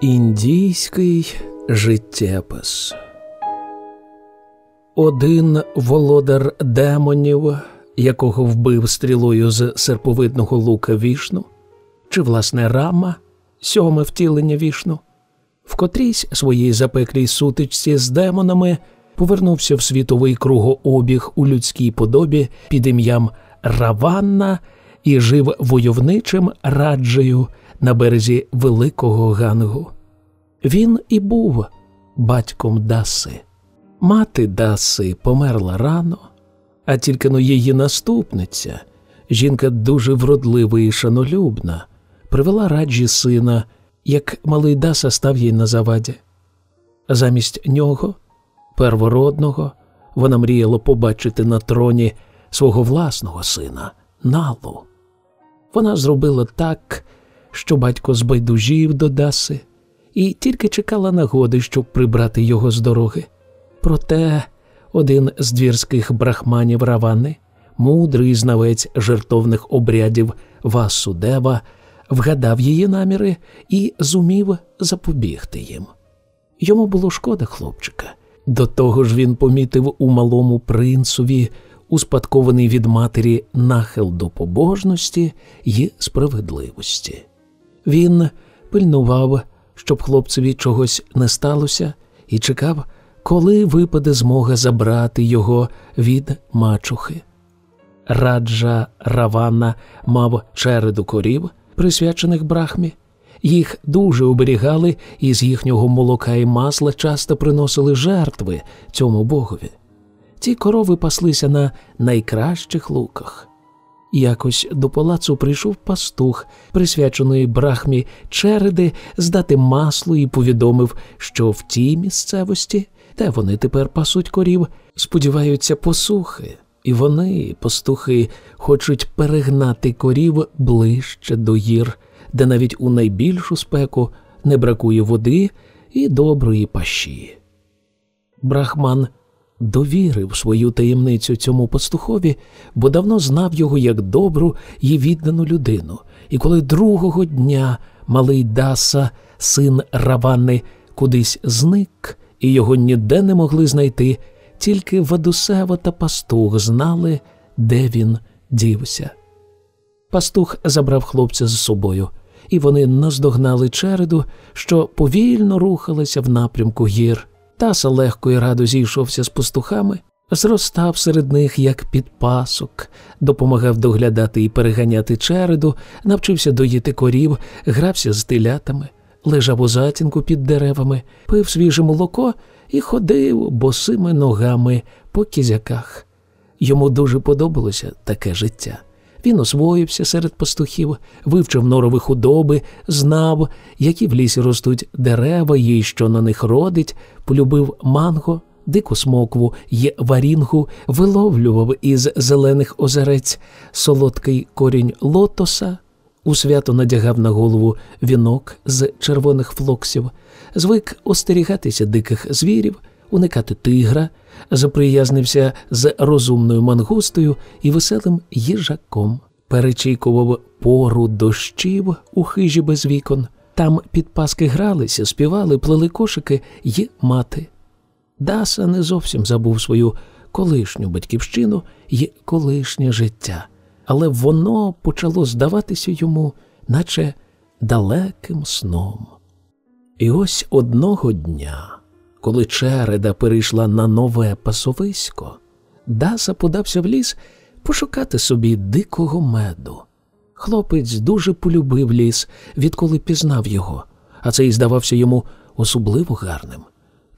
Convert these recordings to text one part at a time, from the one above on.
Індійський життєпис. Один володар демонів, якого вбив стрілою з серповидного лука вішну, чи власне рама, сьоме втілення вішну, в котрійсь своїй запеклій сутичці з демонами повернувся в світовий кругообіг у людській подобі під ім'ям Раванна і жив войовничим раджею на березі Великого Гангу. Він і був батьком Даси. Мати Даси померла рано, а тільки но її наступниця, жінка дуже вродлива і шанолюбна, привела раджі сина, як малий Даса став їй на заваді. Замість нього, первородного, вона мріяла побачити на троні свого власного сина, Налу. Вона зробила так, що батько збайдужів до Даси і тільки чекала нагоди, щоб прибрати його з дороги. Проте один з двірських брахманів Равани, мудрий знавець жертовних обрядів Васудева, вгадав її наміри і зумів запобігти їм. Йому було шкода хлопчика. До того ж він помітив у малому принцові, успадкований від матері нахил до побожності й справедливості. Він пильнував, щоб хлопцеві чогось не сталося, і чекав, коли випаде змога забрати його від мачухи. Раджа Равана мав череду корів, присвячених брахмі. Їх дуже оберігали, і з їхнього молока і масла часто приносили жертви цьому богові. Ці корови паслися на найкращих луках. Якось до палацу прийшов пастух, присвяченої брахмі череди, здати масло і повідомив, що в тій місцевості, де вони тепер пасуть корів, сподіваються посухи, і вони, пастухи, хочуть перегнати корів ближче до гір, де навіть у найбільшу спеку не бракує води і доброї пащі. Брахман довірив свою таємницю цьому пастухові, бо давно знав його як добру і віддану людину. І коли другого дня малий Даса, син Равани, кудись зник, і його ніде не могли знайти, тільки Вадусева та пастух знали, де він дівся. Пастух забрав хлопця з собою, і вони наздогнали череду, що повільно рухалася в напрямку гір. Таса легко і радо зійшовся з пастухами, зростав серед них як підпасок, допомагав доглядати і переганяти череду, навчився доїти корів, грався з телятами, лежав у затінку під деревами, пив свіже молоко і ходив босими ногами по кізяках. Йому дуже подобалося таке життя. Він освоївся серед пастухів, вивчив норові худоби, знав, які в лісі ростуть дерева і що на них родить, полюбив манго, дику смокву й варінгу, виловлював із зелених озерець солодкий корінь лотоса, у свято надягав на голову вінок з червоних флоксів, звик остерігатися диких звірів, уникати тигра, заприязнився з розумною мангустою і веселим їжаком, перечікував пору дощів у хижі без вікон. Там підпаски гралися, співали, плели кошики й мати. Даса не зовсім забув свою колишню батьківщину й колишнє життя, але воно почало здаватися йому, наче далеким сном. І ось одного дня. Коли череда перейшла на нове пасовисько, Даса подався в ліс пошукати собі дикого меду. Хлопець дуже полюбив ліс, відколи пізнав його, а цей здавався йому особливо гарним.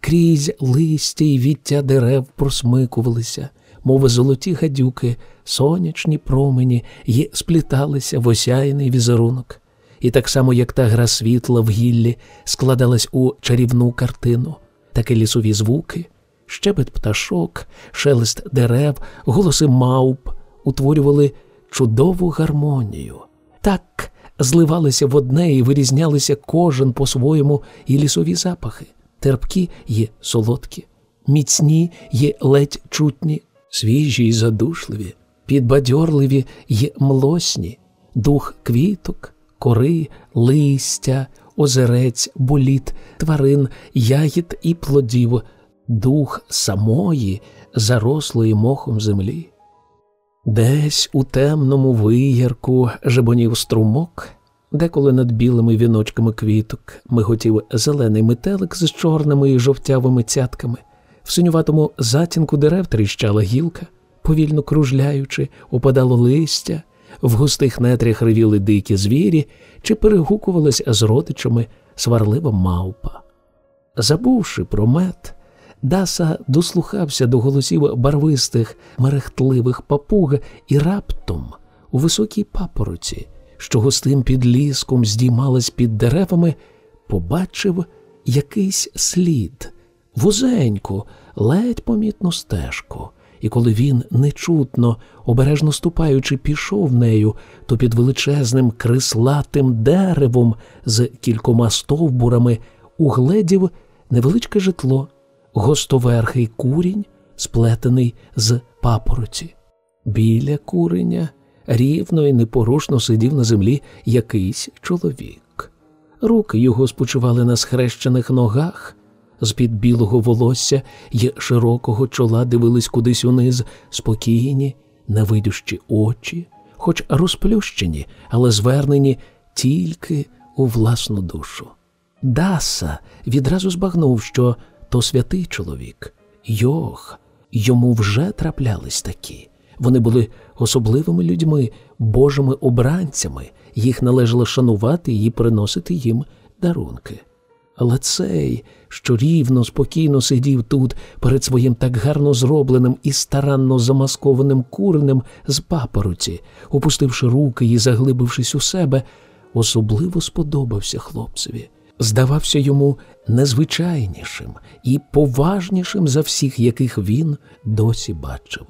Крізь листя й віття дерев просмикувалися, мови золоті гадюки, сонячні промені й спліталися в осяяний візерунок. І так само, як та гра світла в гіллі складалась у чарівну картину такі лісові звуки, щебет пташок, шелест дерев, голоси мавп утворювали чудову гармонію. Так зливалися в одне і вирізнялися кожен по-своєму і лісові запахи, терпкі й солодкі, міцні й ледь чутні, свіжі й задушливі, підбадьорливі й млосні, дух квіток, кори, листя, озерець, боліт, тварин, ягід і плодів, дух самої, зарослої мохом землі. Десь у темному виярку жебонів струмок, деколи над білими віночками квіток миготів зелений метелик з чорними і жовтявими цятками, в синюватому затінку дерев тріщала гілка, повільно кружляючи, опадало листя, в густих нетрях ревіли дикі звірі чи перегукувались з родичами сварлива мавпа. Забувши про мед, Даса дослухався до голосів барвистих, мерехтливих папуг і раптом у високій папороці, що густим підліском здіймалась під деревами, побачив якийсь слід, вузеньку, ледь помітну стежку, і коли він нечутно, обережно ступаючи, пішов нею, то під величезним крислатим деревом з кількома стовбурами угледів невеличке житло гостоверхий курінь, сплетений з папороті. Біля куреня рівно і непорушно сидів на землі якийсь чоловік. Руки його спочивали на схрещених ногах, з під білого волосся й широкого чола дивились кудись униз спокійні, невидющі очі, хоч розплющені, але звернені тільки у власну душу. Даса відразу збагнув, що то святий чоловік, Йох, йому вже траплялись такі. Вони були особливими людьми, божими обранцями, їх належало шанувати і приносити їм дарунки. Але цей, що рівно, спокійно сидів тут перед своїм так гарно зробленим і старанно замаскованим куренем з папороті, опустивши руки і заглибившись у себе, особливо сподобався хлопцеві здавався йому незвичайнішим і поважнішим за всіх, яких він досі бачив.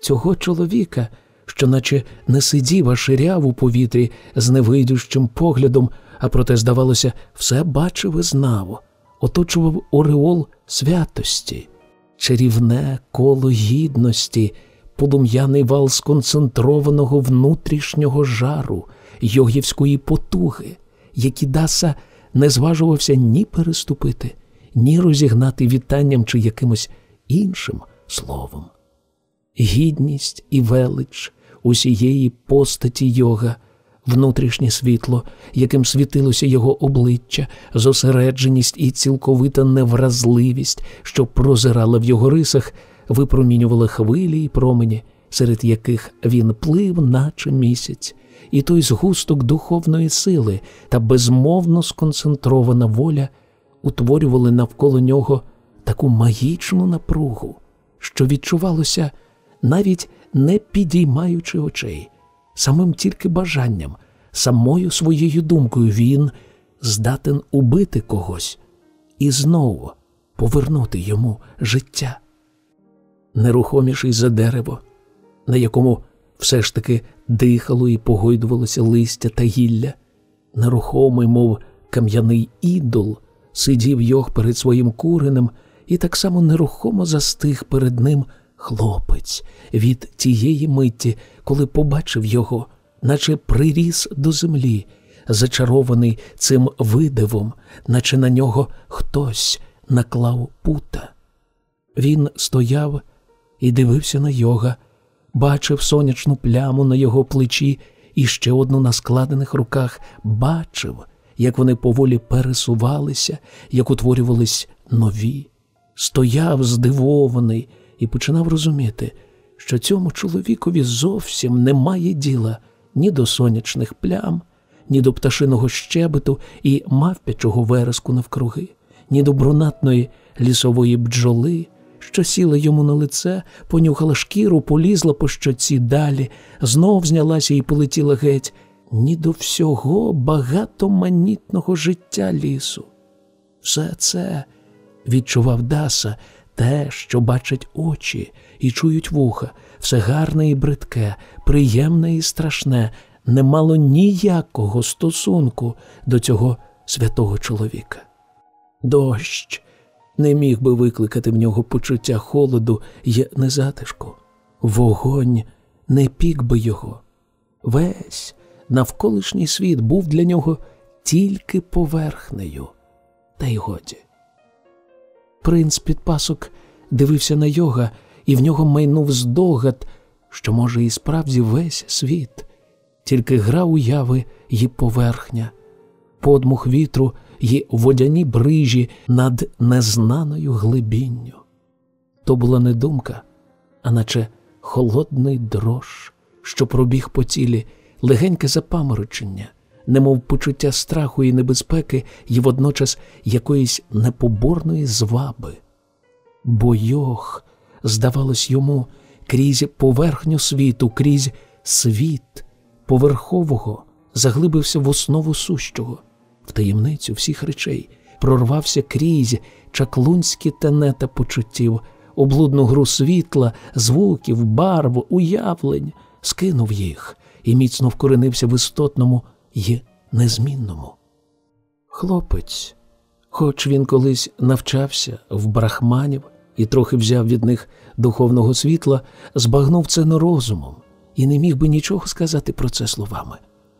Цього чоловіка, що наче не сидів, а ширяв у повітрі з невидющим поглядом, а проте, здавалося, все бачив і знав, оточував ореол святості, чарівне коло гідності, полум'яний вал сконцентрованого внутрішнього жару, йогівської потуги, які даса не зважувався ні переступити, ні розігнати вітанням чи якимось іншим словом. Гідність і велич усієї постаті йога, внутрішнє світло, яким світилося його обличчя, зосередженість і цілковита невразливість, що прозирала в його рисах, випромінювали хвилі й промені, серед яких він плив, наче місяць, і той згусток духовної сили та безмовно сконцентрована воля утворювали навколо нього таку магічну напругу, що відчувалося, навіть не підіймаючи очей, самим тільки бажанням, самою своєю думкою він здатен убити когось і знову повернути йому життя. Нерухоміший за дерево, на якому все ж таки дихало і погойдувалося листя та гілля. Нерухомий, мов кам'яний ідол, сидів йог перед своїм куренем, і так само нерухомо застиг перед ним хлопець від тієї миті, коли побачив його, наче приріс до землі, зачарований цим видивом, наче на нього хтось наклав пута. Він стояв і дивився на йога бачив сонячну пляму на його плечі і ще одну на складених руках, бачив, як вони поволі пересувалися, як утворювались нові, стояв здивований і починав розуміти, що цьому чоловікові зовсім немає діла ні до сонячних плям, ні до пташиного щебету і мавпячого вереску навкруги, ні до брунатної лісової бджоли, що сіла йому на лице, понюхала шкіру, полізла по щоці далі, знов знялася і полетіла геть, ні до всього багатоманітного життя лісу. Все це відчував Даса, те, що бачать очі і чують вуха, все гарне і бридке, приємне і страшне, не мало ніякого стосунку до цього святого чоловіка. Дощ не міг би викликати в нього почуття холоду й незатишку. Вогонь не пік би його. Весь навколишній світ був для нього тільки поверхнею, та й годі. Принц підпасок дивився на йога, і в нього майнув здогад, що, може, і справді весь світ, тільки гра уяви й поверхня, подмух вітру й водяні брижі над незнаною глибінню. То була не думка, а наче холодний дрож, що пробіг по тілі, легеньке запаморочення, немов почуття страху і небезпеки, і водночас якоїсь непоборної зваби. Бо йох, здавалось йому, крізь поверхню світу, крізь світ поверхового заглибився в основу сущого, в таємницю всіх речей, прорвався крізь чаклунські тенета почуттів, облудну гру світла, звуків, барв, уявлень, скинув їх і міцно вкоренився в істотному й незмінному. Хлопець, хоч він колись навчався в брахманів і трохи взяв від них духовного світла, збагнув це не розумом і не міг би нічого сказати про це словами,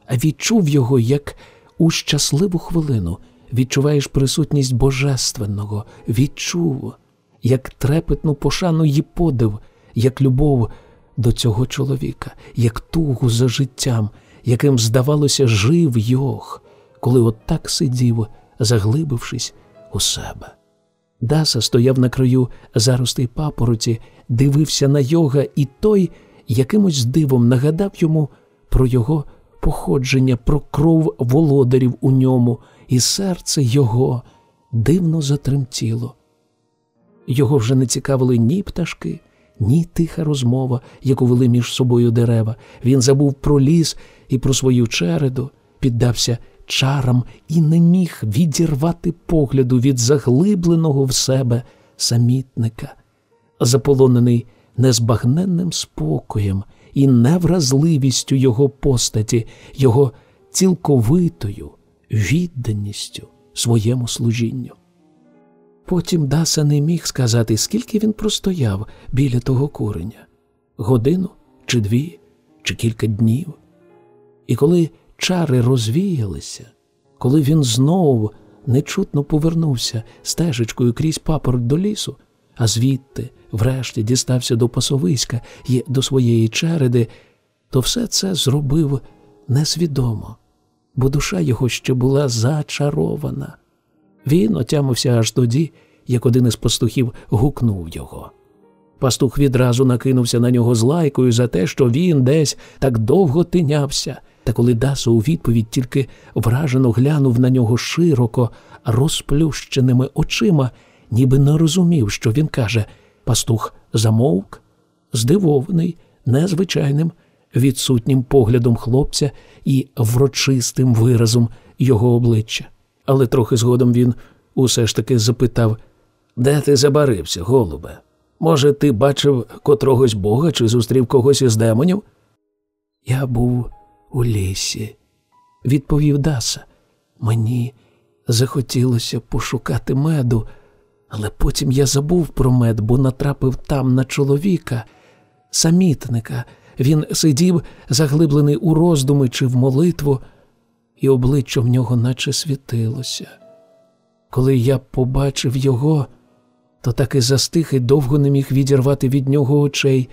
а відчув його як у щасливу хвилину відчуваєш присутність Божественного, відчув, як трепетну пошану й подив, як любов до цього чоловіка, як тугу за життям, яким, здавалося, жив йох, коли отак сидів, заглибившись у себе. Даса стояв на краю заростей папороті, дивився на йога, і той якимось дивом нагадав йому про його походження, про кров володарів у ньому, і серце його дивно затремтіло. Його вже не цікавили ні пташки, ні тиха розмова, яку вели між собою дерева. Він забув про ліс і про свою череду, піддався чарам і не міг відірвати погляду від заглибленого в себе самітника, заполонений незбагненним спокоєм і невразливістю його постаті, його цілковитою відданістю своєму служінню. Потім Даса не міг сказати, скільки він простояв біля того куреня годину чи дві, чи кілька днів. І коли чари розвіялися, коли він знову нечутно повернувся стежечкою крізь папороть до лісу, а звідти, врешті, дістався до пасовиська і до своєї череди, то все це зробив несвідомо, бо душа його ще була зачарована. Він отямився аж тоді, як один із пастухів гукнув його. Пастух відразу накинувся на нього з лайкою за те, що він десь так довго тинявся, та коли Дасо у відповідь тільки вражено глянув на нього широко, розплющеними очима, ніби не розумів, що він каже. Пастух замовк, здивований незвичайним відсутнім поглядом хлопця і врочистим виразом його обличчя. Але трохи згодом він усе ж таки запитав Де ти забарився, голубе? Може, ти бачив котрогось бога чи зустрів когось із демонів? Я був у лісі, відповів Даса. Мені захотілося пошукати меду. Але потім я забув про мед, бо натрапив там на чоловіка, самітника. Він сидів, заглиблений у роздуми чи в молитву, і обличчя в нього наче світилося. Коли я побачив його, то так і застиг і довго не міг відірвати від нього очей.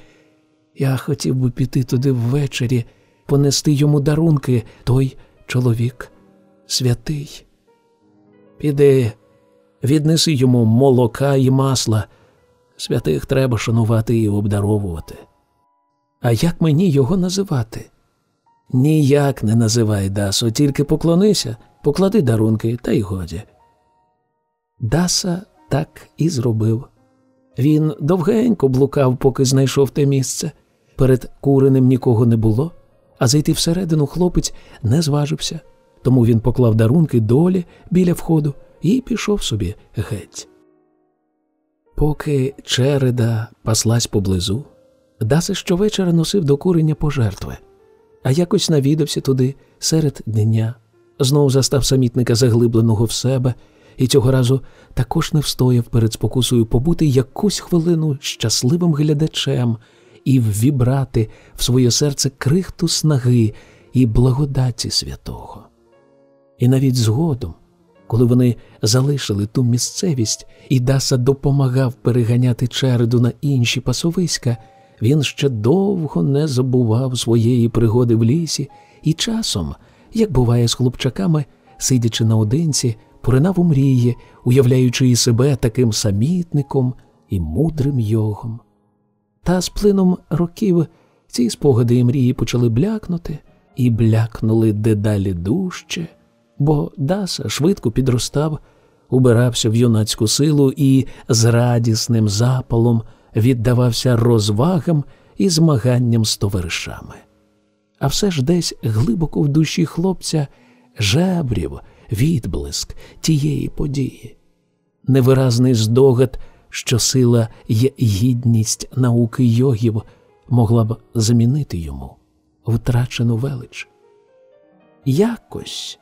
Я хотів би піти туди ввечері, понести йому дарунки, той чоловік святий. Піди, віднеси йому молока і масла. Святих треба шанувати і обдаровувати. А як мені його називати? Ніяк не називай Дасо, тільки поклонися, поклади дарунки, та й годі. Даса так і зробив. Він довгенько блукав, поки знайшов те місце. Перед куреним нікого не було, а зайти всередину хлопець не зважився, тому він поклав дарунки долі біля входу і пішов собі геть. Поки череда паслась поблизу, Даси щовечора носив до курення пожертви, а якось навідався туди серед дня, знов застав самітника заглибленого в себе, і цього разу також не встояв перед спокусою побути якусь хвилину щасливим глядачем і ввібрати в своє серце крихту снаги і благодаті святого. І навіть згодом, коли вони залишили ту місцевість, і Даса допомагав переганяти череду на інші пасовиська, він ще довго не забував своєї пригоди в лісі і часом, як буває з хлопчаками, сидячи наодинці, поринав у мрії, уявляючи і себе таким самітником і мудрим йогом. Та з плином років ці спогади і мрії почали блякнути і блякнули дедалі дужче, бо Даса швидко підростав, убирався в юнацьку силу і з радісним запалом віддавався розвагам і змаганням з товаришами. А все ж десь глибоко в душі хлопця жебрів відблиск тієї події, невиразний здогад, що сила є гідність науки йогів могла б замінити йому втрачену велич. Якось,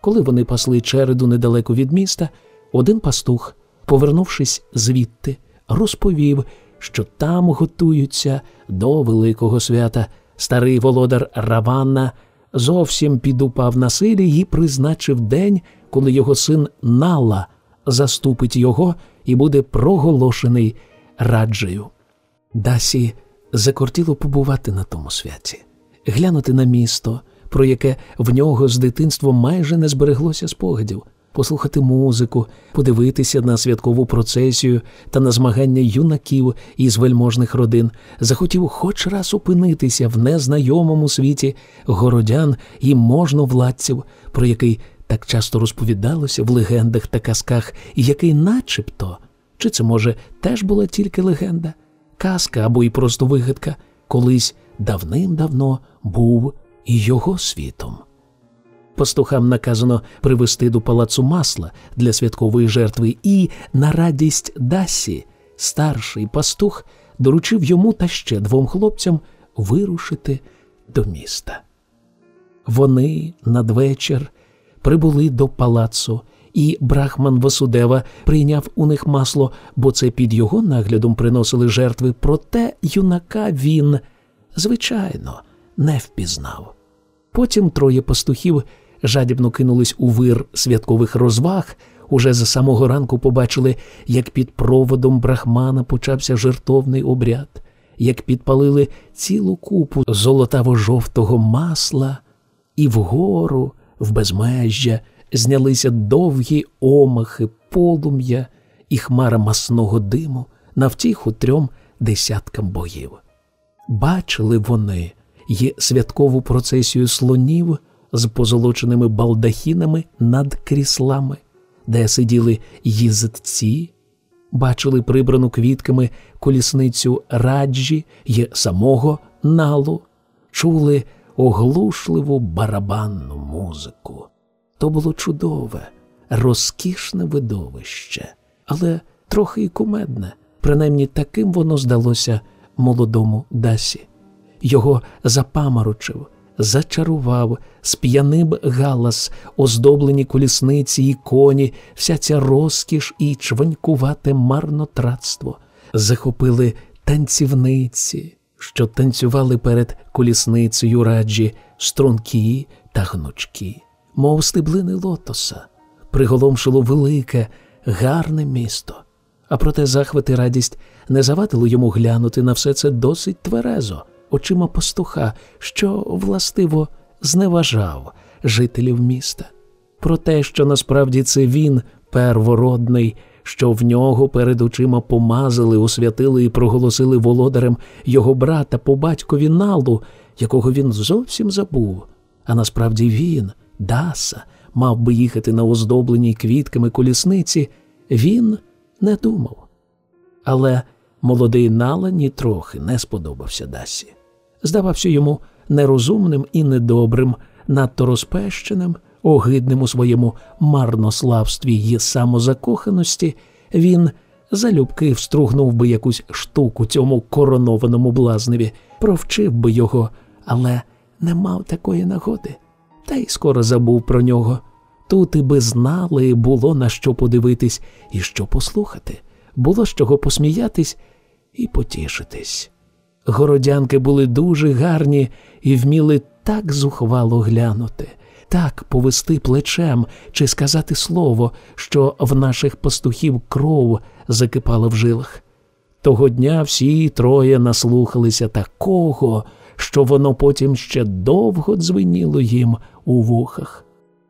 коли вони пасли череду недалеко від міста, один пастух, повернувшись звідти, розповів, що там готуються до великого свята. Старий володар Раванна зовсім підупав на силі і призначив день, коли його син Нала заступить його і буде проголошений раджею. Дасі закортіло побувати на тому святі, глянути на місто, про яке в нього з дитинством майже не збереглося спогадів, послухати музику, подивитися на святкову процесію та на змагання юнаків із вельможних родин, захотів хоч раз опинитися в незнайомому світі городян і можновладців, про який так часто розповідалося в легендах та казках, і який, начебто, чи це може теж була тільки легенда, казка або й просто вигадка, колись давним-давно був і його світом. Пастухам наказано привезти до палацу масла для святкової жертви, і на радість Дасі старший пастух доручив йому та ще двом хлопцям вирушити до міста. Вони надвечір прибули до палацу, і Брахман Васудева прийняв у них масло, бо це під його наглядом приносили жертви, проте юнака він, звичайно, не впізнав. Потім троє пастухів жадібно кинулись у вир святкових розваг. Уже за самого ранку побачили, як під проводом брахмана почався жертовний обряд, як підпалили цілу купу золотаво-жовтого масла, і вгору, в безмежжя, знялися довгі омахи, полум'я і хмара масного диму на втіху трьом десяткам боїв. Бачили вони й святкову процесію слонів з позолоченими балдахінами над кріслами, де сиділи їздці, бачили прибрану квітками колісницю раджі й самого налу, чули оглушливу барабанну музику. То було чудове, розкішне видовище, але трохи й кумедне, принаймні таким воно здалося молодому Дасі. Його запаморочив, зачарував, сп'янив галас, оздоблені колісниці і коні, вся ця розкіш і чванькувате марнотратство. Захопили танцівниці, що танцювали перед колісницею раджі стрункі та гнучкі, мов стеблини лотоса, приголомшило велике, гарне місто. А проте захват і радість не завадило йому глянути на все це досить тверезо очима пастуха, що, властиво, зневажав жителів міста. Про те, що насправді це він, первородний, що в нього перед очима помазали, освятили і проголосили володарем його брата по батькові налу, якого він зовсім забув. А насправді він, Даса, мав би їхати на оздобленій квітками колісниці, він не думав. Але молодий Нала нітрохи не сподобався Дасі здавався йому нерозумним і недобрим, надто розпещеним, огидним у своєму марнославстві й самозакоханості, він залюбки встругнув би якусь штуку цьому коронованому блазневі, провчив би його, але не мав такої нагоди, та й скоро забув про нього. Тут і би знали, було на що подивитись і що послухати, було з чого посміятись і потішитись. Городянки були дуже гарні і вміли так зухвало глянути, так повести плечем чи сказати слово, що в наших пастухів кров закипала в жилах. Того дня всі троє наслухалися такого, що воно потім ще довго дзвеніло їм у вухах.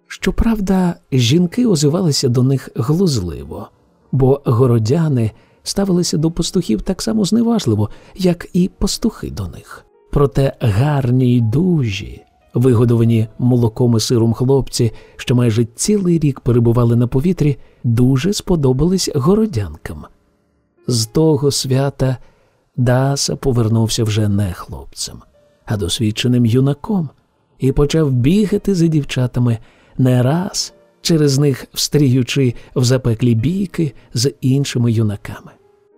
Щоправда, жінки озивалися до них глузливо, бо городяни ставилися до пастухів так само зневажливо, як і пастухи до них. Проте гарні й дужі, вигодовані молоком і сиром хлопці, що майже цілий рік перебували на повітрі, дуже сподобались городянкам. З того свята Даса повернувся вже не хлопцем, а досвідченим юнаком і почав бігати за дівчатами не раз, через них встріючи в запеклі бійки з іншими юнаками.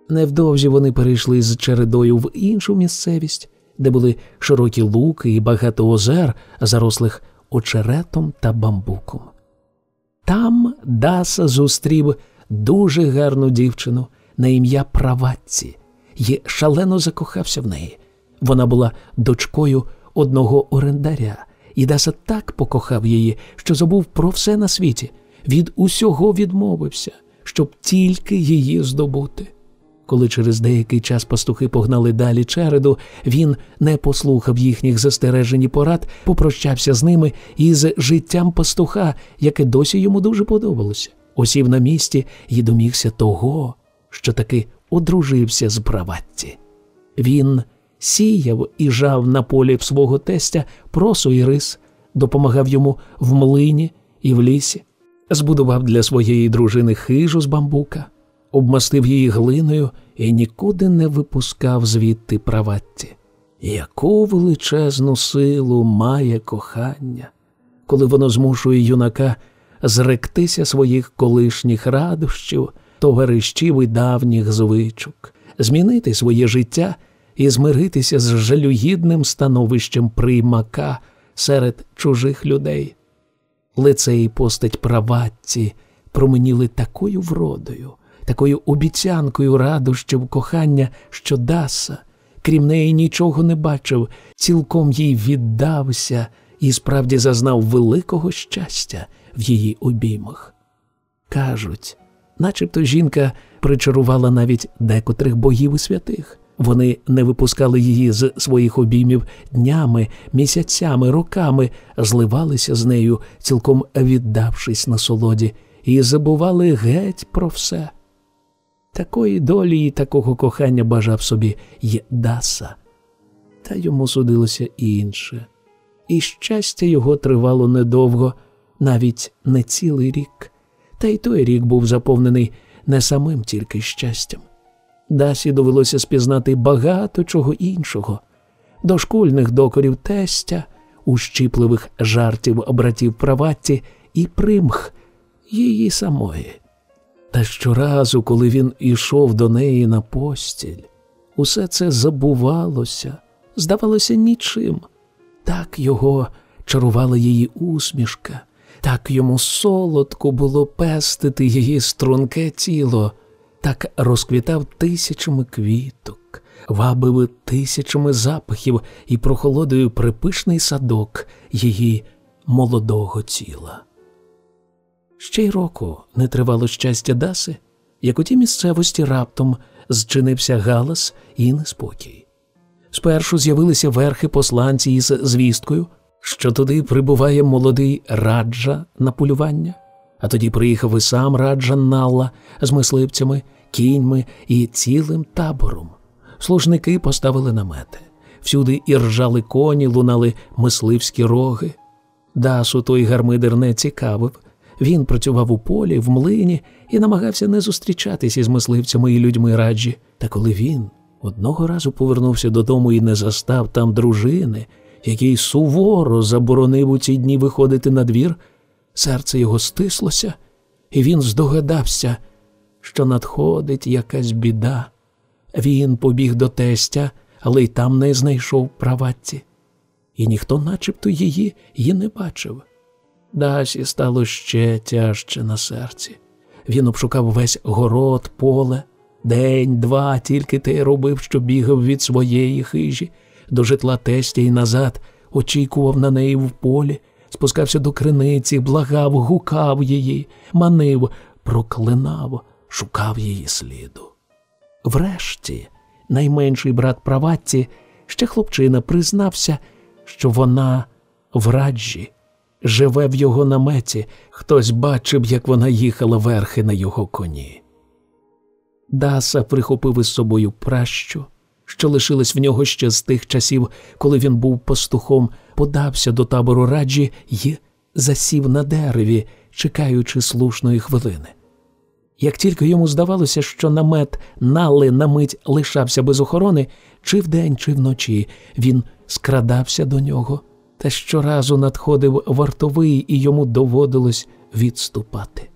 Невдовзі вони перейшли з чередою в іншу місцевість, де були широкі луки і багато озер, зарослих очеретом та бамбуком. Там Даса зустрів дуже гарну дівчину на ім'я Праватці і шалено закохався в неї. Вона була дочкою одного орендаря, і Даса так покохав її, що забув про все на світі, від усього відмовився, щоб тільки її здобути. Коли через деякий час пастухи погнали далі череду, він не послухав їхніх застережень і порад, попрощався з ними і з життям пастуха, яке досі йому дуже подобалося. Осів на місці і домігся того, що таки одружився з праватті. Він сіяв і жав на полі в свого тестя просу і рис, допомагав йому в млині і в лісі, збудував для своєї дружини хижу з бамбука обмастив її глиною і нікуди не випускав звідти праватті. Яку величезну силу має кохання, коли воно змушує юнака зректися своїх колишніх радощів, товаришів і давніх звичок, змінити своє життя і змиритися з жалюгідним становищем приймака серед чужих людей. Лице і постать праватці променіли такою вродою такою обіцянкою радощів кохання, що Даса, крім неї нічого не бачив, цілком їй віддався і справді зазнав великого щастя в її обіймах. Кажуть, начебто жінка причарувала навіть декотрих богів і святих. Вони не випускали її з своїх обіймів днями, місяцями, роками, зливалися з нею, цілком віддавшись насолоді, і забували геть про все. Такої долі і такого кохання бажав собі й Даса. Та йому судилося інше, і щастя його тривало недовго, навіть не цілий рік, та й той рік був заповнений не самим тільки щастям. Дасі довелося спізнати багато чого іншого, дошкульних докорів тестя, ущіпливих жартів братів праватті і примх її самої. Та щоразу, коли він ішов до неї на постіль, усе це забувалося, здавалося нічим. Так його чарувала її усмішка, так йому солодко було пестити її струнке тіло, так розквітав тисячами квіток, вабив тисячами запахів і прохолодою припишний садок її молодого тіла. Ще й року не тривало щастя Даси, як у тій місцевості раптом зчинився галас і неспокій. Спершу з'явилися верхи посланці із звісткою, що туди прибуває молодий раджа на полювання, а тоді приїхав і сам раджа Налла з мисливцями, кіньми і цілим табором. Служники поставили намети. Всюди і ржали коні, лунали мисливські роги. Дасу той гармидер не цікавив. Він працював у полі, в млині і намагався не зустрічатися із мисливцями і людьми раджі. Та коли він одного разу повернувся додому і не застав там дружини, який суворо заборонив у ці дні виходити на двір, серце його стислося, і він здогадався, що надходить якась біда. Він побіг до тестя, але й там не знайшов праватці, і ніхто, начебто, її й не бачив. Дасі стало ще тяжче на серці. Він обшукав весь город, поле, день, два, тільки те робив, що бігав від своєї хижі, до житла тестя і назад, очікував на неї в полі, спускався до криниці, благав, гукав її, манив, проклинав, шукав її сліду. Врешті, найменший брат праватці, ще хлопчина, признався, що вона в раджі, живе в його наметі, хтось бачив, як вона їхала верхи на його коні. Даса прихопив із собою пращу, що лишилась в нього ще з тих часів, коли він був пастухом, подався до табору раджі й засів на дереві, чекаючи слушної хвилини. Як тільки йому здавалося, що намет нали на мить лишався без охорони, чи вдень, чи вночі, він скрадався до нього, та щоразу надходив вартовий, і йому доводилось відступати.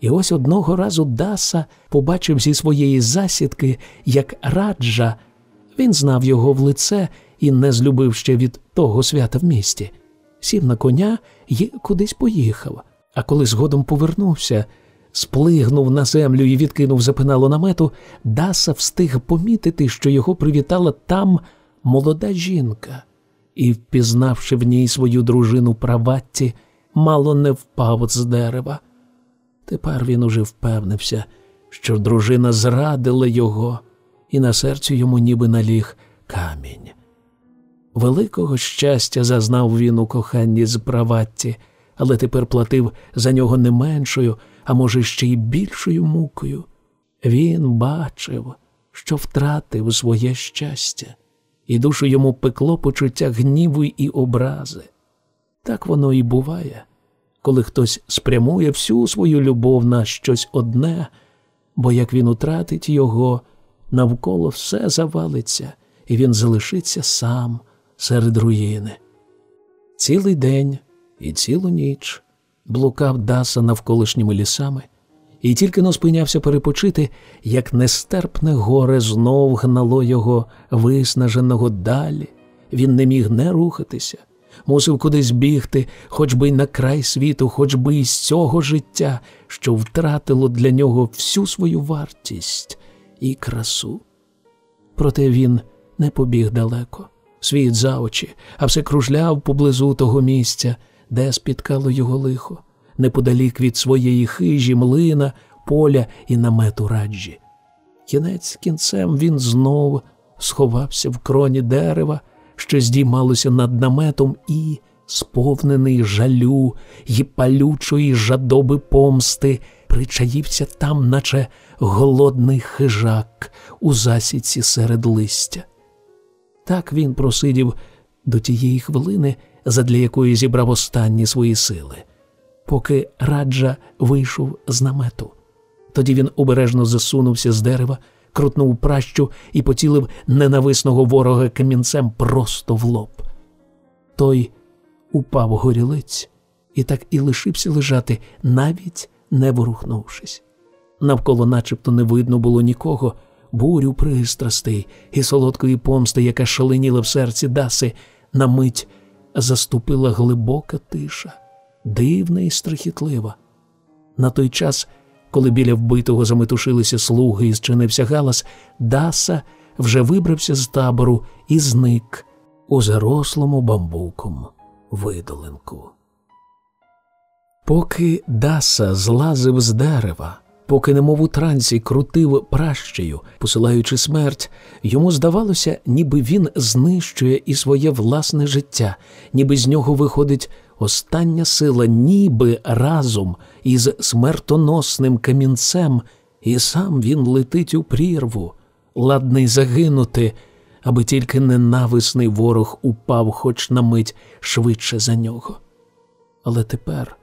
І ось одного разу Даса побачив зі своєї засідки, як раджа, він знав його в лице і не злюбив ще від того свята в місті, сів на коня і кудись поїхав, а коли згодом повернувся, сплигнув на землю і відкинув запинало намету, Даса встиг помітити, що його привітала там молода жінка, і, впізнавши в ній свою дружину праватті, мало не впав з дерева. Тепер він уже впевнився, що дружина зрадила його, і на серці йому ніби наліг камінь. Великого щастя зазнав він у коханні з праватті, але тепер платив за нього не меншою, а може, ще й більшою мукою. Він бачив, що втратив своє щастя, і душу йому пекло почуття гніву і образи. Так воно і буває коли хтось спрямує всю свою любов на щось одне, бо як він утратить його, навколо все завалиться, і він залишиться сам серед руїни. Цілий день і цілу ніч блукав Даса навколишніми лісами, і тільки но спинявся перепочити, як нестерпне горе знов гнало його виснаженого далі. Він не міг не рухатися, мусив кудись бігти, хоч би й на край світу, хоч би й з цього життя, що втратило для нього всю свою вартість і красу. Проте він не побіг далеко, світ за очі, а все кружляв поблизу того місця, де спіткало його лихо, неподалік від своєї хижі, млина, поля і намету раджі. Кінець кінцем він знов сховався в кроні дерева що здіймалося над наметом, і, сповнений жалю й палючої жадоби помсти, причаївся там, наче голодний хижак у засіці серед листя. Так він просидів до тієї хвилини, задля якої зібрав останні свої сили, поки раджа вийшов з намету. Тоді він обережно засунувся з дерева крутнув пращу і поцілив ненависного ворога камінцем просто в лоб. Той упав горілиць і так і лишився лежати, навіть не ворухнувшись. Навколо начебто не видно було нікого, бурю пристрастей і солодкої помсти, яка шаленіла в серці Даси, на мить заступила глибока тиша, дивна і страхітлива. На той час коли біля вбитого заметушилися слуги і зчинився галас, Даса вже вибрався з табору і зник у зарослому бамбуком видолинку. Поки Даса злазив з дерева, поки немов у трансі крутив пращею, посилаючи смерть, йому здавалося, ніби він знищує і своє власне життя, ніби з нього виходить остання сила, ніби разом із смертоносним камінцем, і сам він летить у прірву, ладний загинути, аби тільки ненависний ворог упав хоч на мить швидше за нього. Але тепер,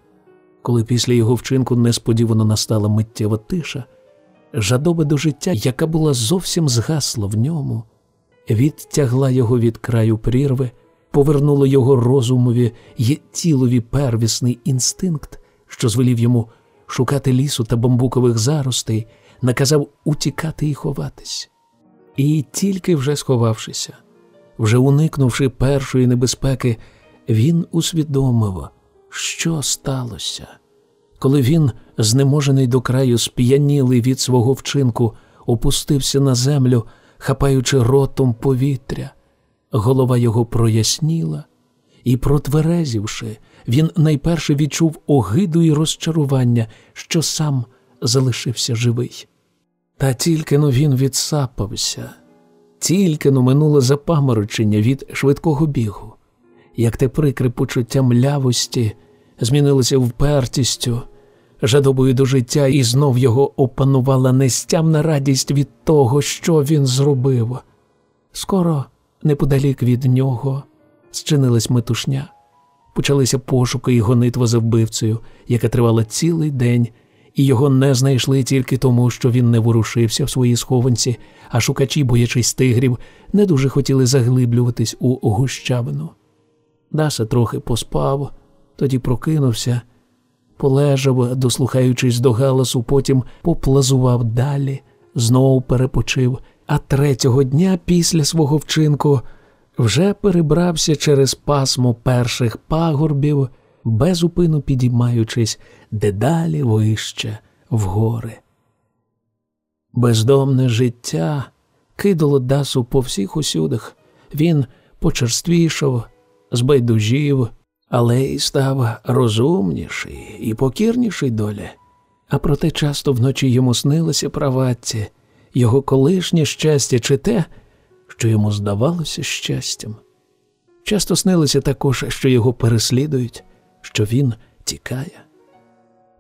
коли після його вчинку несподівано настала миттєва тиша, жадоба до життя, яка була зовсім згасла в ньому, відтягла його від краю прірви повернуло його розумові й тілові первісний інстинкт, що звелів йому шукати лісу та бамбукових заростей, наказав утікати і ховатись. І тільки вже сховавшися, вже уникнувши першої небезпеки, він усвідомив, що сталося, коли він, знеможений до краю, сп'янілий від свого вчинку, опустився на землю, хапаючи ротом повітря голова його проясніла, і, протверезівши, він найперше відчув огиду і розчарування, що сам залишився живий. Та тільки но він відсапався, тільки но минуло запаморочення від швидкого бігу, як те прикре почуття млявості змінилося впертістю, жадобою до життя, і знов його опанувала нестямна радість від того, що він зробив. Скоро, неподалік від нього, зчинилась метушня. Почалися пошуки і гонитва за вбивцею, яка тривала цілий день, і його не знайшли тільки тому, що він не ворушився в своїй схованці, а шукачі, боячись тигрів, не дуже хотіли заглиблюватись у гущавину. Даса трохи поспав, тоді прокинувся, полежав, дослухаючись до галасу, потім поплазував далі, знову перепочив, а третього дня після свого вчинку вже перебрався через пасмо перших пагорбів, безупину підіймаючись дедалі вище вгори. Бездомне життя кидало Дасу по всіх усюдах. Він почерствішав, збайдужів, але й став розумніший і покірніший долі. А проте часто вночі йому снилося праватці, його колишнє щастя чи те, що йому здавалося щастям. Часто снилося також, що його переслідують, що він тікає.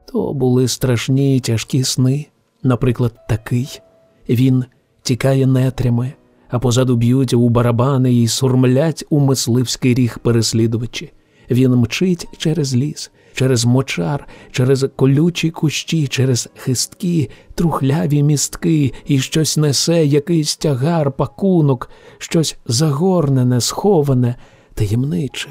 То були страшні тяжкі сни, наприклад, такий він тікає нетрями, а позаду б'ють у барабани і сурмлять у мисливський ріг переслідувачі. Він мчить через ліс, через мочар, через колючі кущі, через хисткі, трухляві містки, і щось несе якийсь тягар, пакунок, щось загорнене, сховане, таємниче.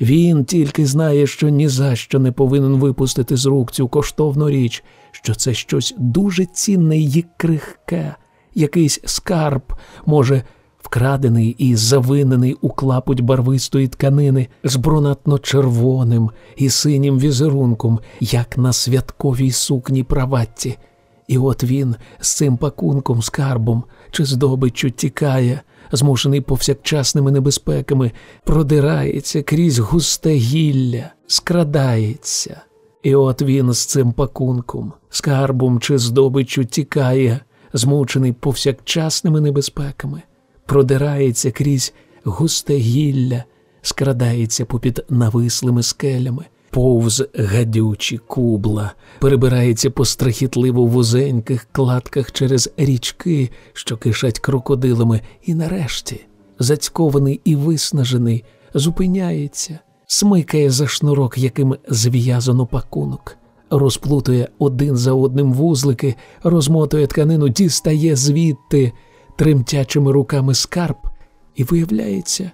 Він тільки знає, що ні за що не повинен випустити з рук цю коштовну річ, що це щось дуже цінне і крихке, якийсь скарб, може, вкрадений і завинений у клапоть барвистої тканини з бронатно червоним і синім візерунком, як на святковій сукні праватті. І от він з цим пакунком, скарбом чи здобиччю тікає, змушений повсякчасними небезпеками, продирається крізь густе гілля, скрадається. І от він з цим пакунком, скарбом чи здобиччю тікає, змучений повсякчасними небезпеками, продирається крізь густе гілля, скрадається попід навислими скелями, повз гадючі кубла, перебирається по страхітливо вузеньких кладках через річки, що кишать крокодилами, і нарешті, зацькований і виснажений, зупиняється, смикає за шнурок, яким зв'язано пакунок. Розплутує один за одним вузлики, розмотує тканину, дістає звідти тремтячими руками скарб, і виявляється,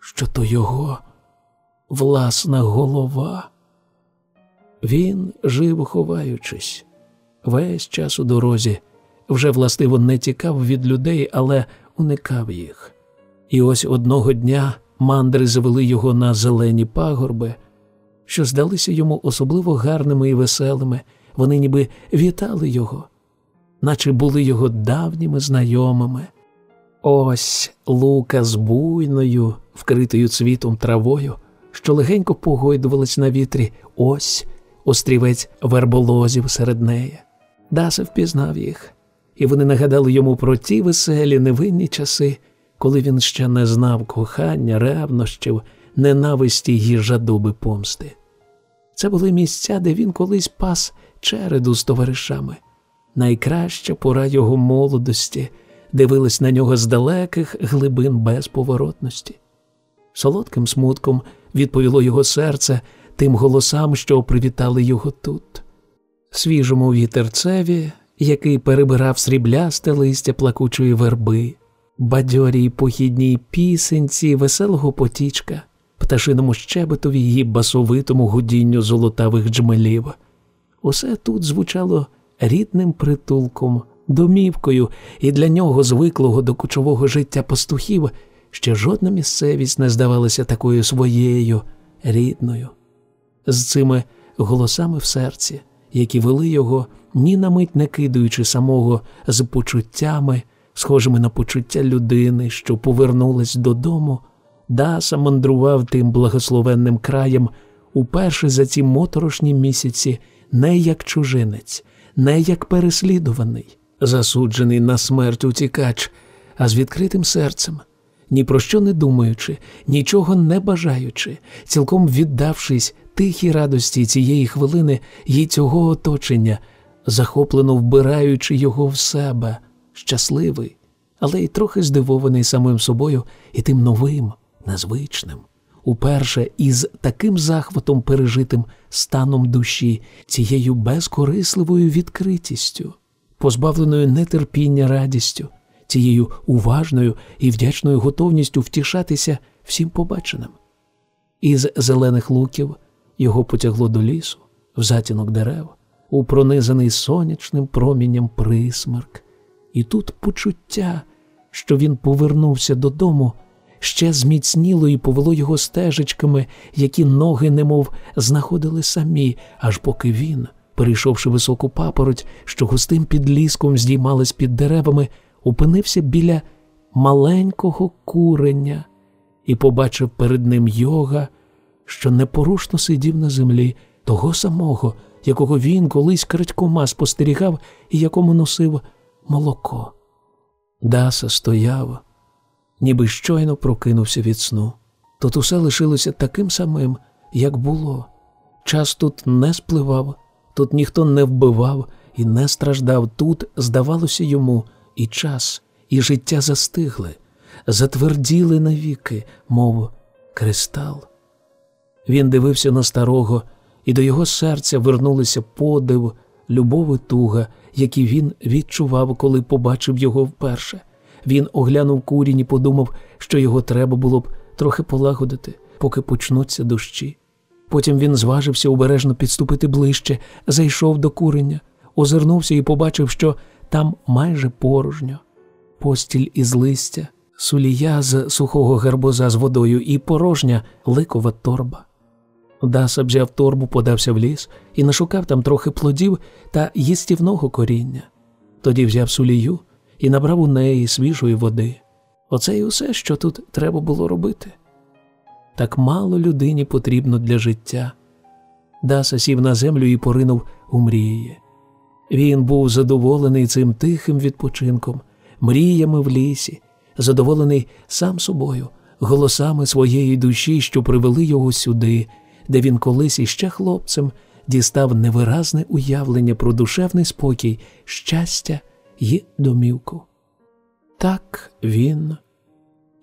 що то його власна голова. Він жив, ховаючись, весь час у дорозі, вже властиво не тікав від людей, але уникав їх. І ось одного дня мандри завели його на зелені пагорби, що здалися йому особливо гарними і веселими, вони ніби вітали його, наче були його давніми знайомими. Ось лука з буйною, вкритою цвітом травою що легенько погойдувалась на вітрі, ось острівець верболозів серед неї. Даса впізнав їх, і вони нагадали йому про ті веселі, невинні часи, коли він ще не знав кохання, ревнощів, ненависті й жадоби помсти. Це були місця, де він колись пас череду з товаришами. Найкраща пора його молодості дивилась на нього з далеких глибин безповоротності. Солодким смутком відповіло його серце тим голосам, що привітали його тут. Свіжому вітерцеві, який перебирав сріблясте листя плакучої верби, бадьорій похідній пісенці, веселого потічка, пташиному щебетові й басовитому гудінню золотавих джмелів. Усе тут звучало рідним притулком, домівкою, і для нього, звиклого до кучового життя пастухів, ще жодна місцевість не здавалася такою своєю, рідною, з цими голосами в серці, які вели його, ні на мить не кидаючи самого з почуттями, схожими на почуття людини, що повернулась додому, Даса мандрував тим благословенним краєм уперше за ці моторошні місяці не як чужинець, не як переслідуваний, засуджений на смерть утікач, а з відкритим серцем, ні про що не думаючи, нічого не бажаючи, цілком віддавшись тихій радості цієї хвилини і цього оточення, захоплено вбираючи його в себе, щасливий, але й трохи здивований самим собою і тим новим, незвичним. Уперше із таким захватом пережитим станом душі, цією безкорисливою відкритістю, позбавленою нетерпіння радістю, цією уважною і вдячною готовністю втішатися всім побаченим. Із зелених луків його потягло до лісу, в затінок дерев, у пронизаний сонячним промінням присмерк, і тут почуття, що він повернувся додому, ще зміцніло і повело його стежечками, які ноги, немов знаходили самі, аж поки він, перейшовши високу папороть, що густим підліском здіймалась під деревами, опинився біля маленького куреня і побачив перед ним йога, що непорушно сидів на землі, того самого, якого він колись крадькома спостерігав і якому носив молоко. Даса стояв, ніби щойно прокинувся від сну. Тут усе лишилося таким самим, як було. Час тут не спливав, тут ніхто не вбивав і не страждав. Тут, здавалося йому, і час, і життя застигли, затверділи навіки, мов кристал. Він дивився на старого, і до його серця вернулися подив, любов і туга, які він відчував, коли побачив його вперше. Він оглянув курінь і подумав, що його треба було б трохи полагодити, поки почнуться дощі. Потім він зважився обережно підступити ближче, зайшов до курення, озирнувся і побачив, що там майже порожньо, постіль із листя, сулія з сухого гарбуза з водою і порожня ликова торба. Даса взяв торбу, подався в ліс і нашукав там трохи плодів та їстівного коріння. Тоді взяв сулію і набрав у неї свіжої води. Оце і усе, що тут треба було робити. Так мало людині потрібно для життя. Даса сів на землю і поринув у мрії. Він був задоволений цим тихим відпочинком, мріями в лісі, задоволений сам собою, голосами своєї душі, що привели його сюди, де він колись іще хлопцем дістав невиразне уявлення про душевний спокій, щастя й домівку. Так він